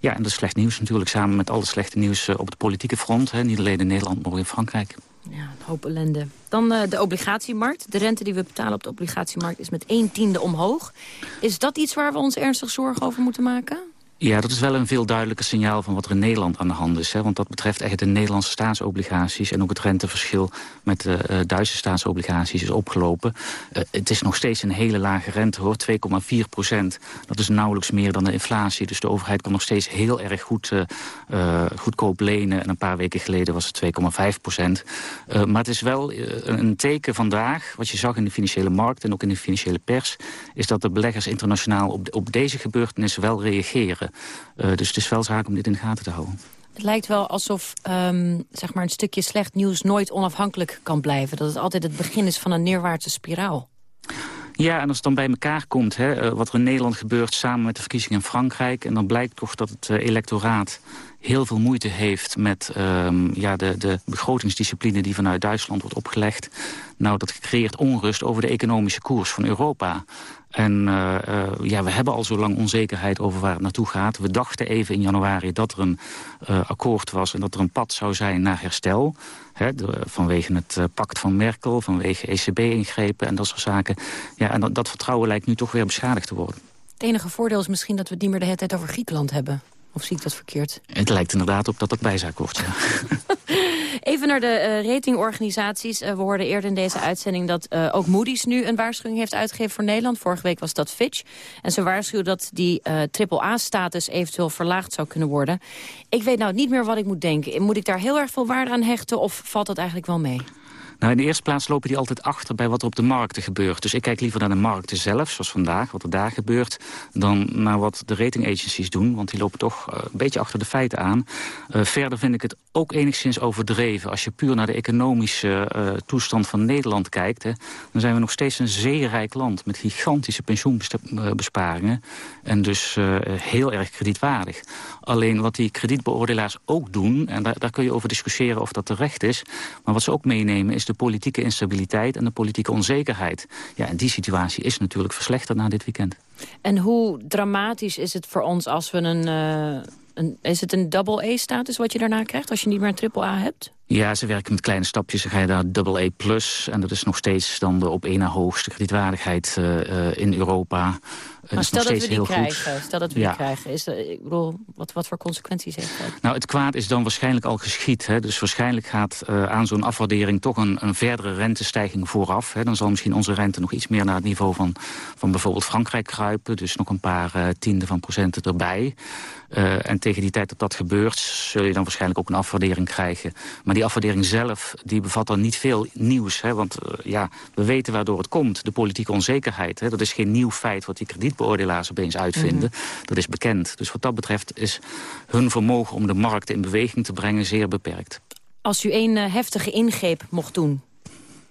Ja, en dat is slecht nieuws natuurlijk, samen met al het slechte nieuws op het politieke front. Hè, niet alleen in Nederland, maar ook in Frankrijk. Ja, een hoop ellende. Dan de obligatiemarkt. De rente die we betalen op de obligatiemarkt is met 1 tiende omhoog. Is dat iets waar we ons ernstig zorgen over moeten maken? Ja, dat is wel een veel duidelijker signaal van wat er in Nederland aan de hand is. Hè? Want dat betreft echt de Nederlandse staatsobligaties... en ook het renteverschil met de uh, Duitse staatsobligaties is opgelopen. Uh, het is nog steeds een hele lage rente, hoor. 2,4 procent. Dat is nauwelijks meer dan de inflatie. Dus de overheid kan nog steeds heel erg goed, uh, goedkoop lenen. En een paar weken geleden was het 2,5 procent. maar het is wel een teken vandaag, wat je zag in de financiële markt... en ook in de financiële pers... is dat de beleggers internationaal op, op deze gebeurtenissen wel reageren. Uh, dus het is wel zaak om dit in de gaten te houden. Het lijkt wel alsof um, zeg maar een stukje slecht nieuws nooit onafhankelijk kan blijven. Dat het altijd het begin is van een neerwaartse spiraal. Ja, en als het dan bij elkaar komt, hè, uh, wat er in Nederland gebeurt... samen met de verkiezingen in Frankrijk... en dan blijkt toch dat het uh, electoraat heel veel moeite heeft met um, ja, de, de begrotingsdiscipline die vanuit Duitsland wordt opgelegd. Nou, dat creëert onrust over de economische koers van Europa. En uh, ja, we hebben al zo lang onzekerheid over waar het naartoe gaat. We dachten even in januari dat er een akkoord was... en dat er een pad zou zijn naar herstel. Hè, de, vanwege het pact van Merkel, vanwege ECB-ingrepen en dat soort zaken. Ja, en dat, dat vertrouwen lijkt nu toch weer beschadigd te worden. Het enige voordeel is misschien dat we het niet meer de hele tijd over Griekenland hebben. Of zie ik dat verkeerd? Het lijkt inderdaad op dat dat bijzaak wordt, ja. Even naar de uh, ratingorganisaties. Uh, we hoorden eerder in deze uitzending dat uh, ook Moody's nu een waarschuwing heeft uitgegeven voor Nederland. Vorige week was dat Fitch. En ze waarschuwen dat die triple-A-status eventueel verlaagd zou kunnen worden. Ik weet nou niet meer wat ik moet denken. Moet ik daar heel erg veel waarde aan hechten of valt dat eigenlijk wel mee? Nou, in de eerste plaats lopen die altijd achter bij wat er op de markten gebeurt. Dus ik kijk liever naar de markten zelf, zoals vandaag, wat er daar gebeurt... dan naar wat de rating agencies doen, want die lopen toch een beetje achter de feiten aan. Verder vind ik het ook enigszins overdreven. Als je puur naar de economische uh, toestand van Nederland kijkt... Hè, dan zijn we nog steeds een zeerijk land met gigantische pensioenbesparingen... en dus heel erg kredietwaardig. Alleen wat die kredietbeoordelaars ook doen... en daar, daar kun je over discussiëren of dat terecht is... maar wat ze ook meenemen is de politieke instabiliteit en de politieke onzekerheid. Ja, en die situatie is natuurlijk verslechterd na dit weekend. En hoe dramatisch is het voor ons als we een... Uh, is het een double-A-status wat je daarna krijgt als je niet meer een triple-A hebt? Ja, ze werken met kleine stapjes. Dan ga je daar double A+, plus, en dat is nog steeds dan de op één na hoogste kredietwaardigheid uh, uh, in Europa. Maar stel dat we die krijgen, stel dat we ja. die krijgen, is ik bedoel, wat, wat voor consequenties heeft dat? Nou, het kwaad is dan waarschijnlijk al geschied. Hè? Dus waarschijnlijk gaat uh, aan zo'n afwaardering toch een, een verdere rentestijging vooraf. Hè? Dan zal misschien onze rente nog iets meer naar het niveau van, van bijvoorbeeld Frankrijk kruipen. Dus nog een paar uh, tienden van procenten erbij. Uh, en tegen die tijd dat dat gebeurt, zul je dan waarschijnlijk ook een afwaardering krijgen. Maar die afwaardering zelf, die bevat dan niet veel nieuws. Hè? Want ja, we weten waardoor het komt. De politieke onzekerheid. Hè? Dat is geen nieuw feit wat die kredietbeoordelaars opeens uitvinden. Mm -hmm. Dat is bekend. Dus wat dat betreft is hun vermogen om de markt in beweging te brengen zeer beperkt. Als u een uh, heftige ingreep mocht doen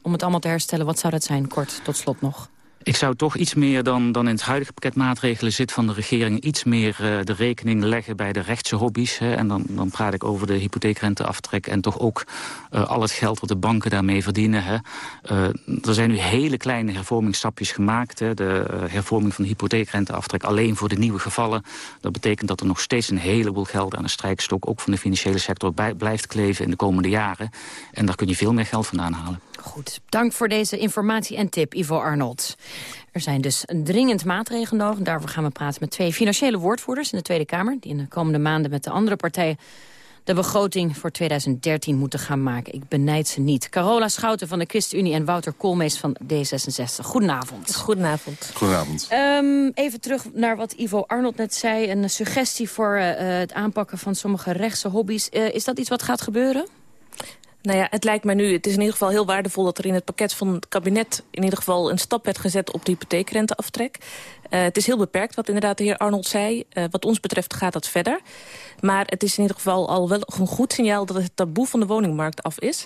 om het allemaal te herstellen, wat zou dat zijn? Kort, tot slot nog. Ik zou toch iets meer dan, dan in het huidige pakket maatregelen zit van de regering... iets meer uh, de rekening leggen bij de rechtse hobby's. Hè. En dan, dan praat ik over de hypotheekrenteaftrek... en toch ook uh, al het geld wat de banken daarmee verdienen. Hè. Uh, er zijn nu hele kleine hervormingsstapjes gemaakt. Hè. De hervorming van de hypotheekrenteaftrek alleen voor de nieuwe gevallen. Dat betekent dat er nog steeds een heleboel geld aan de strijkstok... ook van de financiële sector blijft kleven in de komende jaren. En daar kun je veel meer geld vandaan halen. Goed, dank voor deze informatie en tip, Ivo Arnold. Er zijn dus dringend maatregelen nodig. Daarvoor gaan we praten met twee financiële woordvoerders in de Tweede Kamer... die in de komende maanden met de andere partijen de begroting voor 2013 moeten gaan maken. Ik benijd ze niet. Carola Schouten van de ChristenUnie en Wouter Koolmees van D66. Goedenavond. Goedenavond. Goedenavond. Um, even terug naar wat Ivo Arnold net zei. Een suggestie voor uh, het aanpakken van sommige rechtse hobby's. Uh, is dat iets wat gaat gebeuren? Nou ja, het lijkt mij nu, het is in ieder geval heel waardevol... dat er in het pakket van het kabinet in ieder geval een stap werd gezet op de hypotheekrenteaftrek. Uh, het is heel beperkt wat inderdaad de heer Arnold zei. Uh, wat ons betreft gaat dat verder. Maar het is in ieder geval al wel een goed signaal dat het taboe van de woningmarkt af is.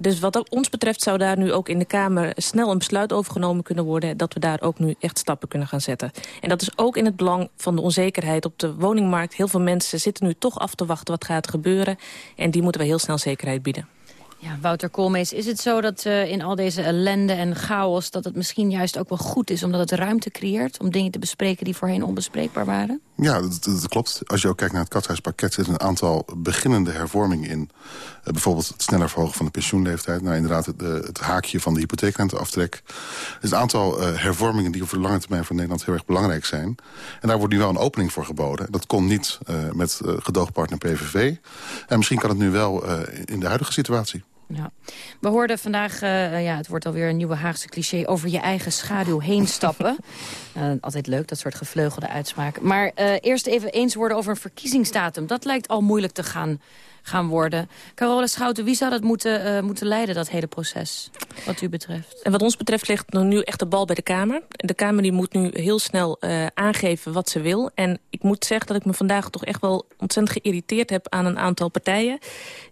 Dus wat ons betreft zou daar nu ook in de Kamer snel een besluit over genomen kunnen worden... dat we daar ook nu echt stappen kunnen gaan zetten. En dat is ook in het belang van de onzekerheid op de woningmarkt. Heel veel mensen zitten nu toch af te wachten wat gaat gebeuren. En die moeten we heel snel zekerheid bieden. Ja, Wouter Koolmees, is het zo dat uh, in al deze ellende en chaos... dat het misschien juist ook wel goed is omdat het ruimte creëert... om dingen te bespreken die voorheen onbespreekbaar waren? Ja, dat, dat klopt. Als je ook kijkt naar het katshuispakket... zit een aantal beginnende hervormingen in. Uh, bijvoorbeeld het sneller verhogen van de pensioenleeftijd. Nou, inderdaad, het, het haakje van de hypotheekrenteaftrek. Er is een aantal hervormingen die voor de lange termijn voor Nederland heel erg belangrijk zijn. En daar wordt nu wel een opening voor geboden. Dat kon niet met gedoogpartner PVV. En misschien kan het nu wel in de huidige situatie. Ja. We hoorden vandaag, uh, ja, het wordt alweer een nieuwe Haagse cliché... over je eigen schaduw heen stappen. uh, altijd leuk, dat soort gevleugelde uitspraken. Maar uh, eerst even eens worden over een verkiezingsdatum. Dat lijkt al moeilijk te gaan gaan worden. Carola Schouten, wie zou dat moeten, uh, moeten leiden, dat hele proces, wat u betreft? En wat ons betreft ligt nu echt de bal bij de Kamer. De Kamer die moet nu heel snel uh, aangeven wat ze wil. En ik moet zeggen dat ik me vandaag toch echt wel ontzettend geïrriteerd heb aan een aantal partijen.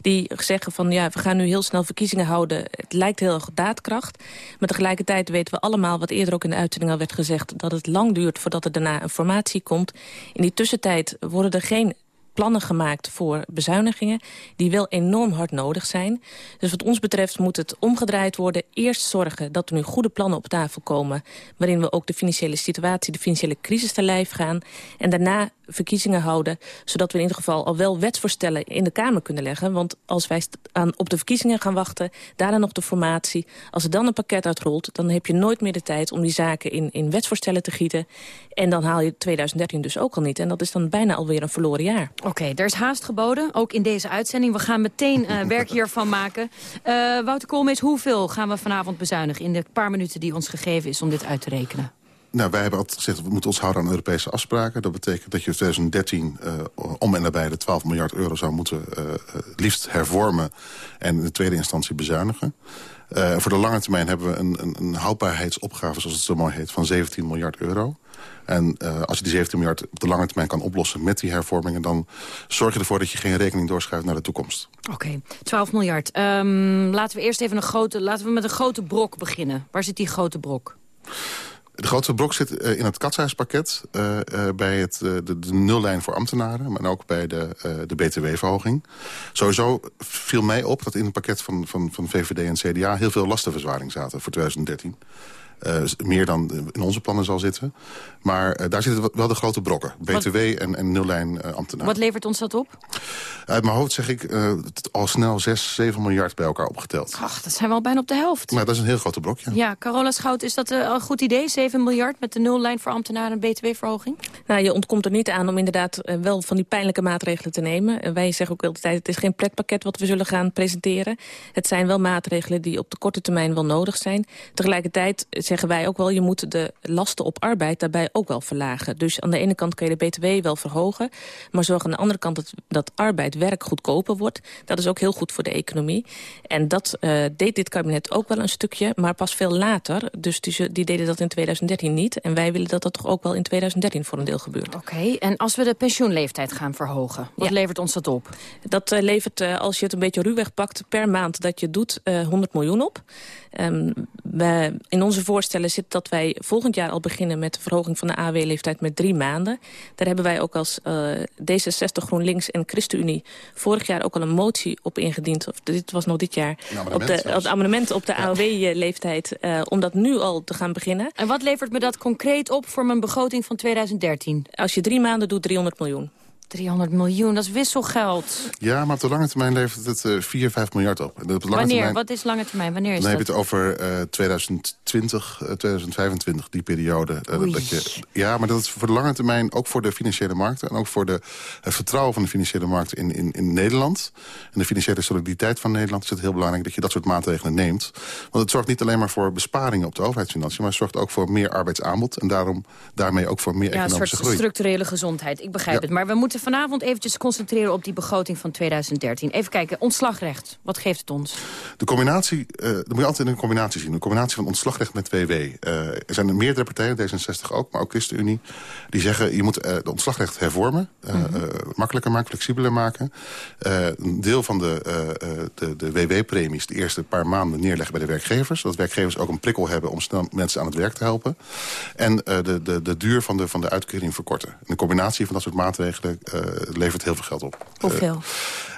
Die zeggen van ja, we gaan nu heel snel verkiezingen houden. Het lijkt heel erg daadkracht. Maar tegelijkertijd weten we allemaal, wat eerder ook in de uitzending al werd gezegd... dat het lang duurt voordat er daarna een formatie komt. In die tussentijd worden er geen plannen gemaakt voor bezuinigingen... die wel enorm hard nodig zijn. Dus wat ons betreft moet het omgedraaid worden. Eerst zorgen dat er nu goede plannen op tafel komen... waarin we ook de financiële situatie, de financiële crisis te lijf gaan. En daarna verkiezingen houden... zodat we in ieder geval al wel wetsvoorstellen in de Kamer kunnen leggen. Want als wij aan, op de verkiezingen gaan wachten, daarna nog de formatie... als er dan een pakket uitrolt, dan heb je nooit meer de tijd... om die zaken in, in wetsvoorstellen te gieten. En dan haal je 2013 dus ook al niet. En dat is dan bijna alweer een verloren jaar. Oké, er is haast geboden, ook in deze uitzending. We gaan meteen uh, werk hiervan maken. Uh, Wouter Koolmees, hoeveel gaan we vanavond bezuinigen... in de paar minuten die ons gegeven is om dit uit te rekenen? Nou, wij hebben altijd gezegd, we moeten ons houden aan Europese afspraken. Dat betekent dat je in 2013 uh, om en nabij de 12 miljard euro zou moeten uh, liefst hervormen... en in de tweede instantie bezuinigen. Voor de lange termijn hebben we een, een, een houdbaarheidsopgave, zoals het zo mooi heet, van 17 miljard euro. En als je die 17 miljard op de lange termijn kan oplossen met die hervormingen... dan zorg je ervoor dat je geen rekening doorschuift naar de toekomst. Oké, okay, 12 miljard. Um, laten we eerst even een grote, laten we met een grote brok beginnen. Waar zit die grote brok? De grootste brok zit uh, in het katshuispakket uh, uh, bij het, de, de, nullijn voor ambtenaren... maar ook bij de, de btw-verhoging. Sowieso viel mij op dat in het pakket van, van, van VVD en CDA... heel veel lastenverzwaring zaten voor 2013. Uh, meer dan in onze plannen zal zitten. Maar uh, daar zitten wel de grote brokken. BTW en, en nullijn uh, ambtenaren. Wat levert ons dat op? Uit mijn hoofd zeg ik al snel 6, 7 miljard bij elkaar opgeteld. Ach, dat zijn we al bijna op de helft. Maar dat is een heel grote brok, ja. Ja, Carola Schout, is dat een goed idee? 7 miljard met de nullijn voor ambtenaren en btw-verhoging? Nou, je ontkomt er niet aan om inderdaad wel van die pijnlijke maatregelen te nemen. wij zeggen ook altijd, het is geen pretpakket wat we zullen gaan presenteren. Het zijn wel maatregelen die op de korte termijn wel nodig zijn. Tegelijkertijd zeggen wij ook wel... je moet de lasten op arbeid daarbij ook wel verlagen. Dus aan de ene kant kun je de btw wel verhogen... maar zorg aan de andere kant dat, dat arbeid, werk goedkoper wordt. Dat is ook heel goed voor de economie. En dat uh, deed dit kabinet ook wel een stukje, maar pas veel later. Dus die, die deden dat in 2013 niet. En wij willen dat dat toch ook wel in 2013 voor een deel gebeurt. Oké, okay, en als we de pensioenleeftijd gaan verhogen, wat ja. levert ons dat op? Dat uh, levert, uh, als je het een beetje ruwweg pakt, per maand dat je doet, 100 miljoen op. Um, we, in onze voorstellen zit dat wij volgend jaar al beginnen... met de verhoging van de AW-leeftijd met drie maanden. Daar hebben wij ook als uh, D66, GroenLinks en ChristenUnie... vorig jaar ook al een motie op ingediend. Of dit was nog dit jaar. Op de, het amendement op de ja. AOW-leeftijd. Uh, om dat nu al te gaan beginnen. En wat levert me dat concreet op voor mijn begroting van 2013? Als je drie maanden doet, 300 miljoen. 300 miljoen, dat is wisselgeld. Ja, maar op de lange termijn levert het uh, 4, 5 miljard op. En op de lange Wanneer? Termijn, Wat is lange termijn? Wanneer is dan dat? heb je het over uh, 2020, uh, 2025, die periode. Uh, dat je, ja, maar dat is voor de lange termijn, ook voor de financiële markten... en ook voor de, het vertrouwen van de financiële markten in, in, in Nederland... en de financiële soliditeit van Nederland... is het heel belangrijk dat je dat soort maatregelen neemt. Want het zorgt niet alleen maar voor besparingen op de overheidsfinanciën... maar het zorgt ook voor meer arbeidsaanbod... en daarom, daarmee ook voor meer ja, economische groei. Ja, een soort structurele gezondheid. Ik begrijp ja. het. Maar we moeten vanavond eventjes concentreren op die begroting van 2013. Even kijken, ontslagrecht. Wat geeft het ons? De combinatie, uh, dat moet je altijd in een combinatie zien. Een combinatie van ontslagrecht met WW. Uh, er zijn meerdere partijen, D66 ook, maar ook ChristenUnie... die zeggen, je moet uh, de ontslagrecht hervormen. Mm -hmm. makkelijker maken, flexibeler maken. een deel van de, de, de WW-premies de eerste paar maanden neerleggen bij de werkgevers. Dat werkgevers ook een prikkel hebben om snel mensen aan het werk te helpen. En de, de, de duur van de, van de uitkering verkorten. Een combinatie van dat soort maatregelen levert heel veel geld op. Hoeveel?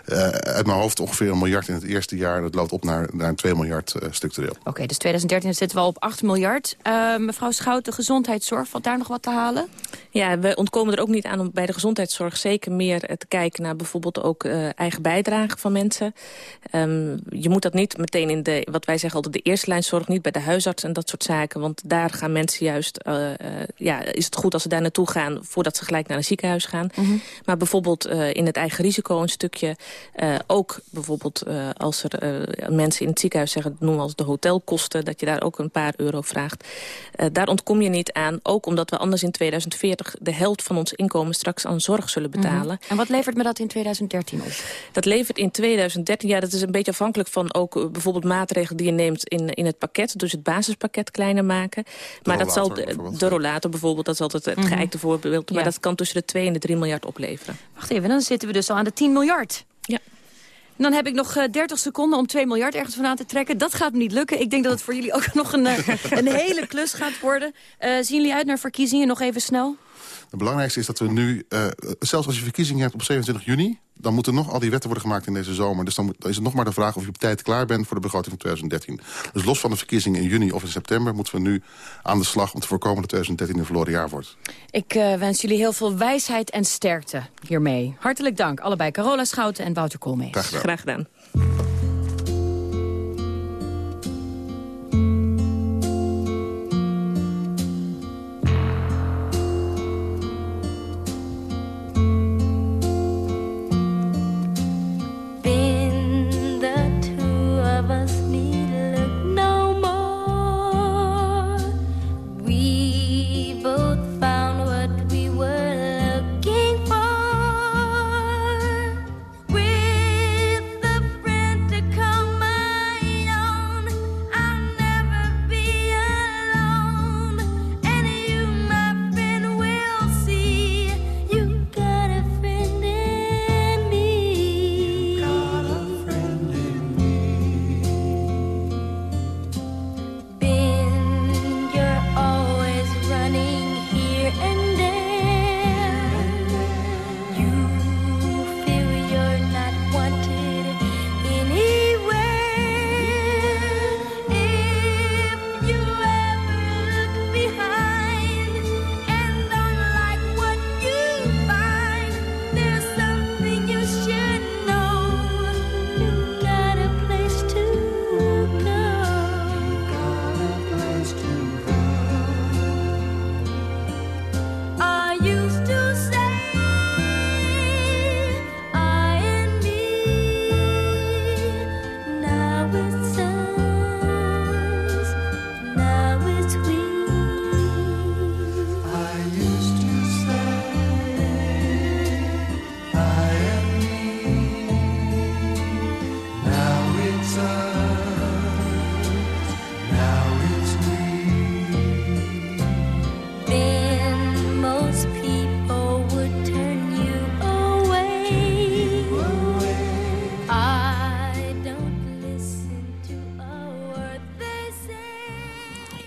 Uh, uit mijn hoofd ongeveer een miljard in het eerste jaar. Dat loopt op naar, naar 2 miljard uh, structureel. Oké, dus 2013 zitten we al op 8 miljard. Uh, mevrouw Schout, de gezondheidszorg, valt daar nog wat te halen? Ja, we ontkomen er ook niet aan om bij de gezondheidszorg zeker meer te kijken naar bijvoorbeeld ook eigen bijdrage van mensen. Um, je moet dat niet meteen in de, wat wij zeggen altijd de eerste lijn zorg, niet bij de huisarts en dat soort zaken. Want daar gaan mensen juist, ja, is het goed als ze daar naartoe gaan voordat ze gelijk naar een ziekenhuis gaan. Mm -hmm. Maar bijvoorbeeld in het eigen risico een stukje. Uh, ook bijvoorbeeld uh, als er uh, mensen in het ziekenhuis zeggen... noem als de hotelkosten, dat je daar ook een paar euro vraagt. daar ontkom je niet aan, ook omdat we anders in 2040... de helft van ons inkomen straks aan zorg zullen betalen. Mm -hmm. En wat levert me dat in 2013 op? Dat levert in 2013, ja, dat is een beetje afhankelijk van ook bijvoorbeeld maatregelen die je neemt in, in het pakket. Dus het basispakket kleiner maken. De maar dat zal rollator de, bijvoorbeeld. de rollator bijvoorbeeld, dat is altijd het Mhm. geëikte voorbeeld. Maar Ja. dat kan tussen de 2 en de 3 miljard opleveren. Wacht even, dan zitten we dus al aan de 10 miljard. Ja. En dan heb ik nog eh, 30 seconden om 2 miljard ergens vandaan te trekken. Dat gaat me niet lukken. Ik denk dat het voor jullie ook nog een, eh, een hele klus gaat worden. Eh, zien jullie uit naar verkiezingen? Nog even snel. Het belangrijkste is dat we nu, eh, zelfs als je verkiezingen hebt op 27 juni... dan moeten nog al die wetten worden gemaakt in deze zomer. Dus dan, is het nog maar de vraag of je op tijd klaar bent... voor de begroting van 2013. Dus los van de verkiezingen in juni of in september... moeten we nu aan de slag om te voorkomen dat 2013 een verloren jaar wordt. Ik eh, wens jullie heel veel wijsheid en sterkte hiermee. Hartelijk dank, allebei Carola Schouten en Wouter Koolmees. Graag gedaan. Graag gedaan.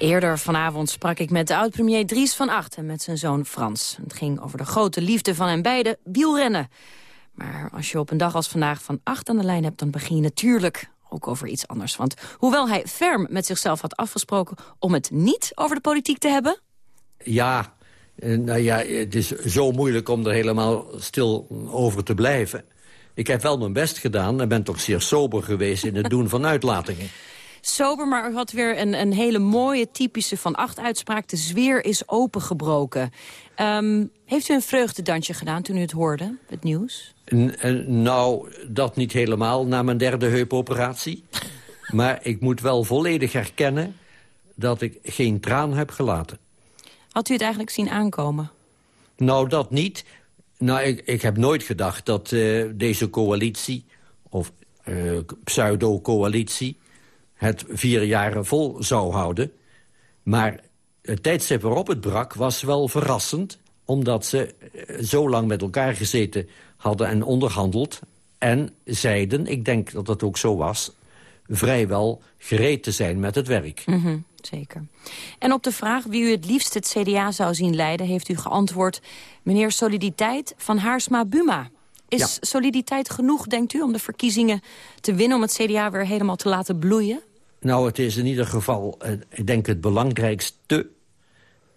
Eerder vanavond sprak ik met de oud-premier Dries van Acht en met zijn zoon Frans. Het ging over de grote liefde van hen beiden, wielrennen. Maar als je op een dag als vandaag van Acht aan de lijn hebt... dan begin je natuurlijk ook over iets anders. Want hoewel hij ferm met zichzelf had afgesproken... om het niet over de politiek te hebben... Ja, eh, nou ja, het is zo moeilijk om er helemaal stil over te blijven. Ik heb wel mijn best gedaan en ben toch zeer sober geweest in het doen van uitlatingen. Sober, maar u had weer een, een hele mooie, typische Van Acht-uitspraak. De zweer is opengebroken. Ehm, heeft u een vreugdedansje gedaan toen u het hoorde, het nieuws? N- eh, nou, dat niet helemaal na mijn derde heupoperatie. Maar ik moet wel volledig erkennen dat ik geen traan heb gelaten. Had u het eigenlijk zien aankomen? Nou, dat niet. Nou, ik, ik heb nooit gedacht dat eh, deze coalitie, of eh, pseudo-coalitie... het vier jaren vol zou houden. Maar het tijdstip waarop het brak was wel verrassend... omdat ze eh, zo lang met elkaar gezeten hadden en onderhandeld... en zeiden, ik denk dat dat ook zo was... vrijwel gereed te zijn met het werk. Mhm, zeker. En op de vraag wie u het liefst het CDA zou zien leiden... heeft u geantwoord meneer Soliditeit van Haarsma Buma. Is Ja. soliditeit genoeg, denkt u, om de verkiezingen te winnen... om het CDA weer helemaal te laten bloeien? Nou, het is in ieder geval, eh, ik denk het belangrijkste.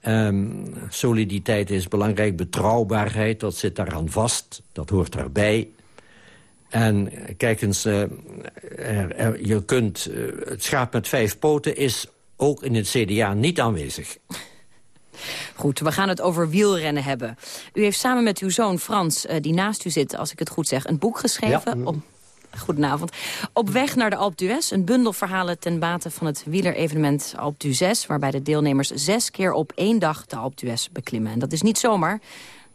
Ehm, soliditeit is belangrijk, betrouwbaarheid, dat zit daaraan vast. Dat hoort daarbij. En kijk eens, eh, er- er- je kunt, eh, het schaap met vijf poten is ook in het CDA niet aanwezig. Goed, we gaan het over wielrennen hebben. U heeft samen met uw zoon Frans, eh, die naast u zit, als ik het goed zeg... een boek geschreven. Op, goedenavond. Op weg naar de Alpe d'Huez. Een bundel verhalen ten bate van het wielerevenement Alpe d'Huez... waarbij de deelnemers zes keer op één dag de Alpe d'Huez beklimmen. En dat is niet zomaar.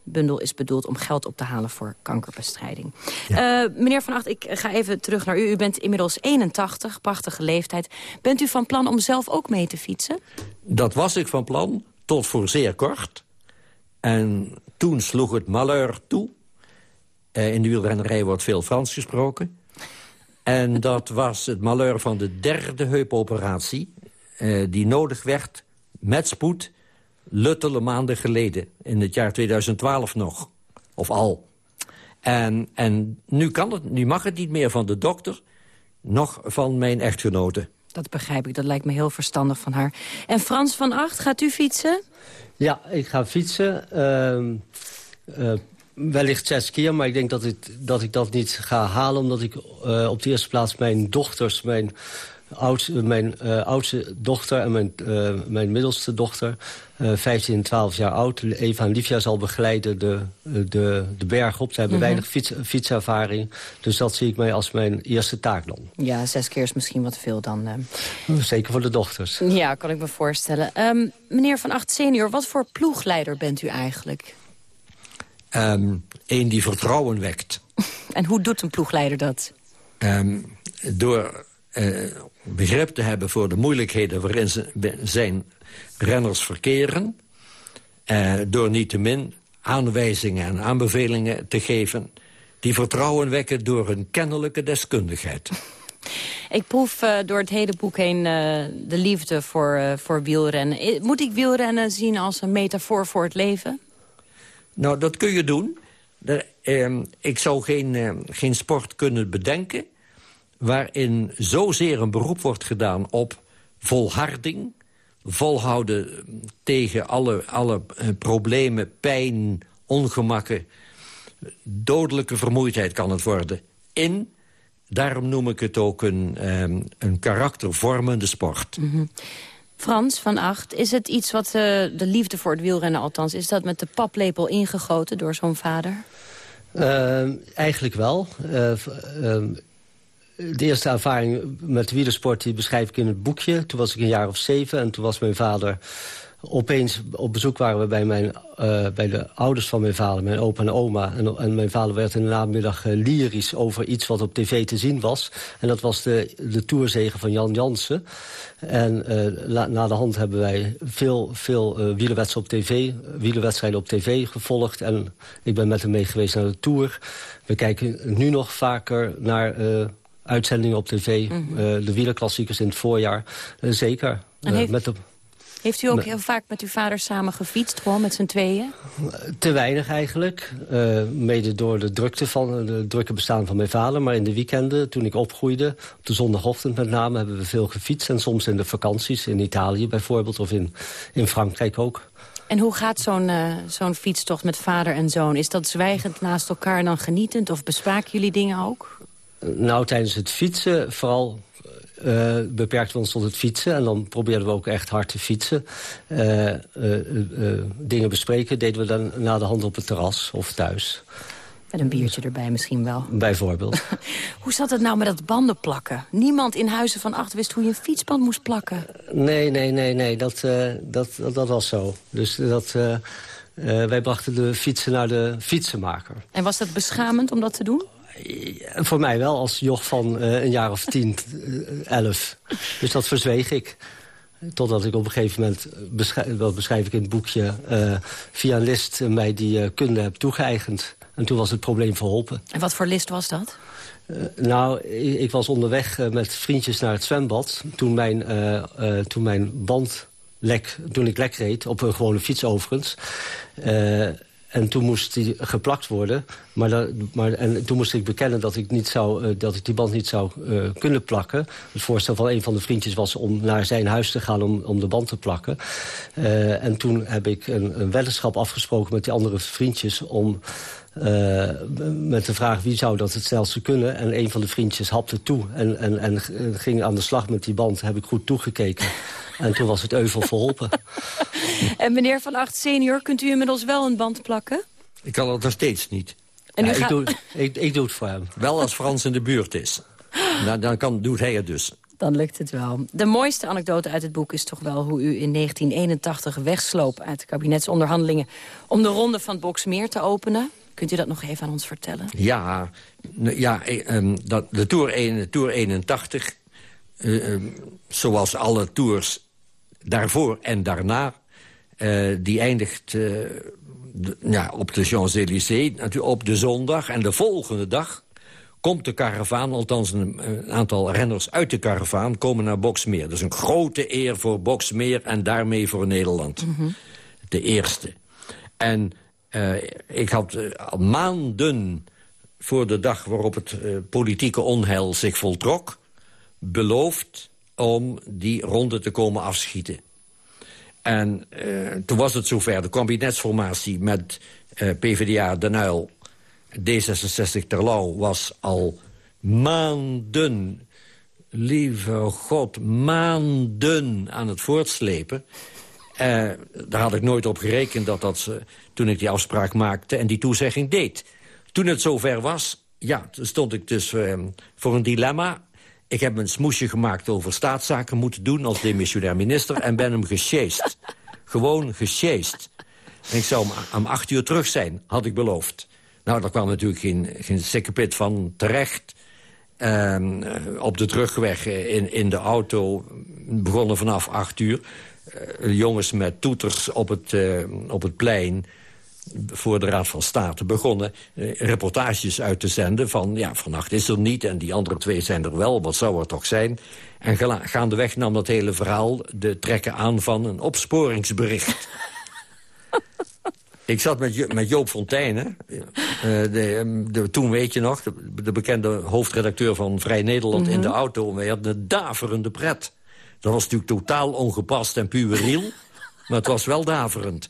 De bundel is bedoeld om geld op te halen voor kankerbestrijding. Eh, meneer Van Acht, ik ga even terug naar u. U bent inmiddels 81, prachtige leeftijd. Bent u van plan om zelf ook mee te fietsen? Dat was ik van plan, tot voor zeer kort. En toen sloeg het malheur toe. Eh, in de wielrennerij wordt veel Frans gesproken. En dat was het malheur van de derde heupoperatie... eh, die nodig werd, met spoed, luttele maanden geleden. In het jaar 2012 nog. Of al. En, en nu, kan het, nu mag het niet meer van de dokter... nog van mijn echtgenote. Dat begrijp ik, dat lijkt me heel verstandig van haar. En Frans van Acht, gaat u fietsen? Ja, ik ga fietsen. Ehm, eh, wellicht zes keer, maar ik denk dat ik, dat ik dat niet ga halen... omdat ik eh, op de eerste plaats mijn dochters... mijn, oudste, mijn eh, oudste dochter en mijn, mijn middelste dochter... eh 15 en 12 jaar oud, Eva en Livia zal begeleiden de, de, de berg op. Ze hebben Mhm. weinig fiets, fietservaring, dus dat zie ik mij als mijn eerste taak dan. Ja, zes keer is misschien wat veel dan. eh. Zeker voor de dochters. Ja, kan ik me voorstellen. Ehm, meneer Van Acht senior, wat voor ploegleider bent u eigenlijk? Ehm een die vertrouwen wekt. En hoe doet een ploegleider dat? Ehm, door eh, begrip te hebben voor de moeilijkheden waarin ze, zijn renners verkeren. eh, door niettemin aanwijzingen en aanbevelingen te geven... die vertrouwen wekken door hun kennelijke deskundigheid. Ik proef eh, door het hele boek heen eh, de liefde voor, eh, voor wielrennen. Moet ik wielrennen zien als een metafoor voor het leven? Nou, dat kun je doen. Ehm, ik zou geen, geen sport kunnen bedenken... waarin zozeer een beroep wordt gedaan op volharding... volhouden tegen alle, alle eh, problemen, pijn, ongemakken... dodelijke vermoeidheid kan het worden. In, daarom noem ik het ook een, ehm, een karaktervormende sport. Mhm. Frans van Acht, is het iets wat eh, de liefde voor het wielrennen althans... is dat met de paplepel ingegoten door zo'n vader? Ehm, eigenlijk wel. Eh, ehm, de eerste ervaring met wielersport die beschrijf ik in het boekje. Toen was ik een jaar of zeven en toen was mijn vader... Opeens op bezoek waren we bij, mijn, eh, bij de ouders van mijn vader, mijn opa en oma. En, en mijn vader werd in de namiddag eh, lyrisch over iets wat op tv te zien was. En dat was de, de toerzegen van Jan Jansen. En la- na de hand hebben wij veel, veel wielerwedstrijden op tv, wielerwedstrijden op tv gevolgd. En ik ben met hem mee geweest naar de Tour. We kijken nu nog vaker naar uitzendingen op tv. Mhm. eh, de wielerklassiekers in het voorjaar. Eh, zeker. Eh, heeft- met de, Heeft u ook heel vaak met uw vader samen gefietst, gewoon met z'n tweeën? Te weinig eigenlijk. Mede door de drukte van de drukke bestaan van mijn vader. Maar in de weekenden, toen ik opgroeide, op de zondagochtend met name, hebben we veel gefietst. En soms in de vakanties, in Italië bijvoorbeeld, of in, in Frankrijk ook. En hoe gaat zo'n eh, zo'n fietstocht met vader en zoon? Is dat zwijgend naast elkaar dan genietend? Of bespraken jullie dingen ook? Nou, tijdens het fietsen vooral eh beperkten we ons tot het fietsen. En dan probeerden we ook echt hard te fietsen. Eh, eh, dingen bespreken deden we dan na de hand op het terras of thuis. Met een biertje erbij misschien wel. Bijvoorbeeld. Hoe zat het nou met dat banden plakken? Niemand in Huizen van Acht wist hoe je een fietsband moest plakken. Nee, nee, nee, nee. Dat, dat, dat, dat was zo. Dus dat, wij brachten de fietsen naar de fietsenmaker. En was dat beschamend om dat te doen? En voor mij wel, als joch van eh, een jaar of tien, eh, elf. Dus dat verzweeg ik. Totdat ik op een gegeven moment, beschrijf, dat beschrijf ik in het boekje... eh, via een list mij die eh, kunde heb toegeëigend. En toen was het probleem verholpen. En wat voor list was dat? Eh, nou, ik, ik was onderweg eh, met vriendjes naar het zwembad... toen mijn, eh, eh, toen mijn band lek, toen ik lek reed, op een gewone fiets overigens... En toen moest die geplakt worden. Maar, dat, maar en toen moest ik bekennen dat ik, niet zou, eh, dat ik die band niet zou eh, kunnen plakken. Het voorstel van een van de vriendjes was om naar zijn huis te gaan om, om de band te plakken. Eh, en toen heb ik een, een weddenschap afgesproken met die andere vriendjes... om eh, met de vraag wie zou dat het snelste kunnen. En een van de vriendjes hapte toe en, en, en ging aan de slag met die band. Heb ik goed toegekeken. en toen was het euvel verholpen. En meneer Van Acht senior, kunt u inmiddels wel een band plakken? Ik kan het nog steeds niet. En u Ja, gaat- ik, doe, ik, ik doe het voor hem. Wel als Frans in de buurt is. Nou, dan kan, doet hij het dus. Dan lukt het wel. De mooiste anekdote uit het boek is toch wel hoe u in 1981 wegsloop uit de kabinetsonderhandelingen om de ronde van Boksmeer te openen. Kunt u dat nog even aan ons vertellen? Ja, ja eh, ehm, dat, de Tour, 1, de Tour 81, eh, ehm, zoals alle tours daarvoor en daarna... eh, die eindigt eh, ja, op de Champs-Élysées, natuurlijk op de zondag. En de volgende dag komt de karavaan, althans een, een aantal renners uit de karavaan... komen naar Boksmeer. Dat is een grote eer voor Boksmeer en daarmee voor Nederland. De eerste. En eh, ik had eh, maanden voor de dag waarop het eh, politieke onheil zich voltrok... beloofd om die ronde te komen afschieten. En toen was het zover. De kabinetsformatie met PvdA Den Uyl, D66 Terlouw... was al maanden, lieve god, maanden aan het voortslepen. Eh, daar had ik nooit op gerekend dat dat toen ik die afspraak maakte... en die toezegging deed. Toen het zover was, ja, stond ik dus eh, voor een dilemma. Ik heb een smoesje gemaakt over staatszaken moeten doen... als demissionair minister en ben hem gesjeest. Gewoon gesjeest. En ik zou om, om acht uur terug zijn, had ik beloofd. Nou, daar kwam natuurlijk geen, geen sikkepit van terecht. Ehm, eh, op de terugweg in, in de auto begonnen vanaf acht uur. Eh, jongens met toeters op het, eh, op het plein voor de Raad van State begonnen eh, reportages uit te zenden van... ja, vannacht is er niet en die andere twee zijn er wel, wat zou er toch zijn? En gaandeweg nam dat hele verhaal de trekken aan van een opsporingsbericht. Ik zat met, Jo- met Joop Fontijnen, eh, de, de, toen weet je nog... De, de bekende hoofdredacteur van Vrij Nederland in de auto. En wij hadden een daverende pret. Dat was natuurlijk totaal ongepast en pueriel... maar het was wel daverend.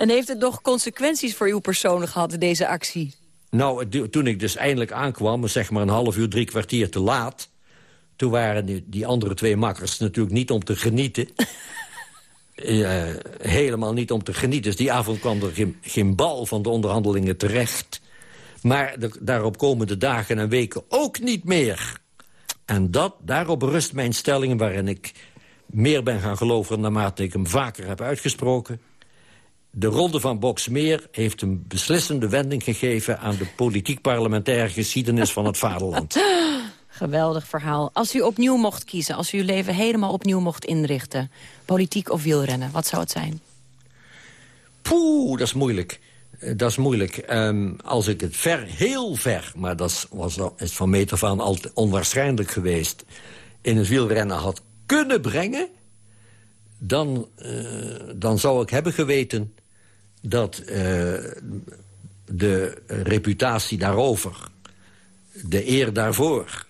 En heeft het nog consequenties voor uw persoon gehad, deze actie? Nou, toen ik dus eindelijk aankwam, zeg maar een half uur, drie kwartier te laat... toen waren die, die andere twee makkers natuurlijk niet om te genieten. Helemaal niet om te genieten. Dus die avond kwam er geen, geen bal van de onderhandelingen terecht. Maar de daarop komende dagen en weken ook niet meer. En dat, daarop rust mijn stelling waarin ik meer ben gaan geloven... naarmate ik hem vaker heb uitgesproken. De ronde van Boksmeer heeft een beslissende wending gegeven... aan de politiek-parlementaire geschiedenis van het vaderland. Geweldig verhaal. Als u opnieuw mocht kiezen, als u uw leven helemaal opnieuw mocht inrichten... politiek of wielrennen, wat zou het zijn? Poeh, dat is moeilijk. Eh, Dat is moeilijk. Ehm, als ik het ver, heel ver, maar dat is, was, is van meter van altijd onwaarschijnlijk geweest... in het wielrennen had kunnen brengen... dan, eh, dan zou ik hebben geweten dat eh, de reputatie daarover... de eer daarvoor...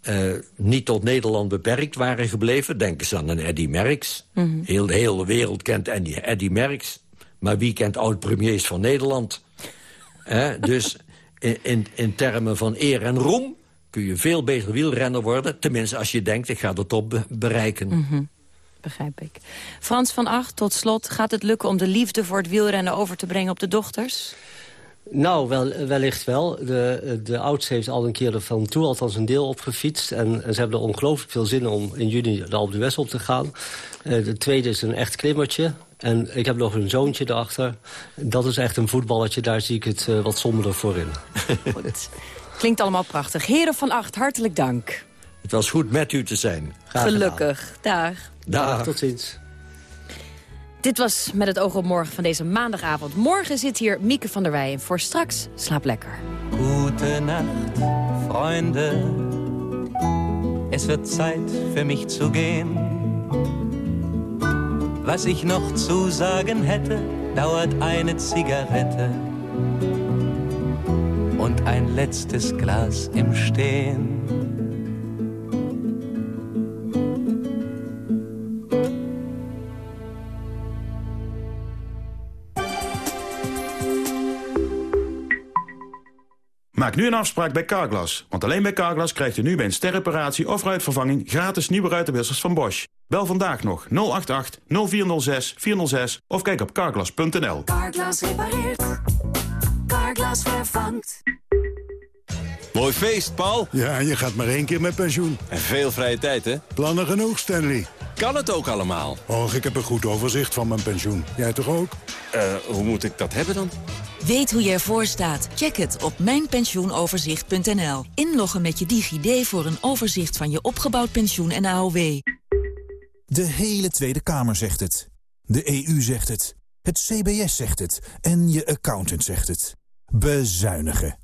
eh, niet tot Nederland beperkt waren gebleven. Denk eens aan een Eddy Merckx. Heel, de hele wereld kent Eddy, Eddy Merckx. Maar wie kent oud-premiers van Nederland? Dus in, in, in termen van eer en roem... kun je veel beter wielrenner worden. Tenminste, als je denkt, ik ga de top be- bereiken. Mhm, Begrijp ik. Frans van Acht, tot slot, gaat het lukken om de liefde voor het wielrennen over te brengen op de dochters? Nou, wel, wellicht wel. De, de oudste heeft al een keer er van toe, althans een deel opgefietst. En, en ze hebben er ongelooflijk veel zin om in juni de Alpe d'Huez op te gaan. Eh, de tweede is een echt klimmertje. En ik heb nog een zoontje erachter. Dat is echt een voetballetje, daar zie ik het eh, wat somberder voor in. Goed. Klinkt allemaal prachtig. Heren van Acht, hartelijk dank. Het was goed met u te zijn. Gelukkig. Dag. Dag. Tot ziens. Dit was Met het oog op morgen van deze maandagavond. Morgen zit hier Mieke van der Weijen. Voor straks, slaap lekker. Gute Nacht, Freunde. Es wird Zeit für mich zu gehen. Was ich noch zu sagen hätte, dauert eine Zigarette und ein letztes Glas im Stehen. Maak nu een afspraak bij Carglass. Want alleen bij Carglass krijgt u nu bij een sterreparatie of ruitvervanging... gratis nieuwe ruitenwissers van Bosch. Bel vandaag nog 088 0406 406 of kijk op carglass.nl. Carglass repareert. Carglass vervangt. Mooi feest, Paul. Ja, je gaat maar één keer met pensioen. En veel vrije tijd, hè? Plannen genoeg, Stanley. Kan het ook allemaal? Och, ik heb een goed overzicht van mijn pensioen. Jij toch ook? Eh, hoe moet ik dat hebben dan? Weet hoe je ervoor staat? Check het op mijnpensioenoverzicht.nl. Inloggen met je DigiD voor een overzicht van je opgebouwd pensioen en AOW. De hele Tweede Kamer zegt het. De EU zegt het. Het CBS zegt het. En je accountant zegt het. Bezuinigen.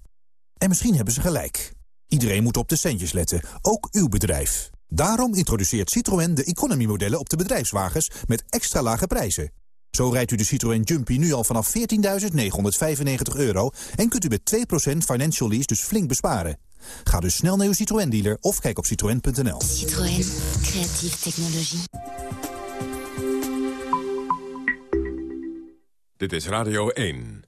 En misschien hebben ze gelijk. Iedereen moet op de centjes letten, ook uw bedrijf. Daarom introduceert Citroën de economy-modellen op de bedrijfswagens met extra lage prijzen. Zo rijdt u de Citroën Jumpy nu al vanaf 14.995 euro... en kunt u met 2% financial lease dus flink besparen. Ga dus snel naar uw Citroën-dealer of kijk op citroën.nl. Citroën. Creatieve technologie. Dit is Radio 1.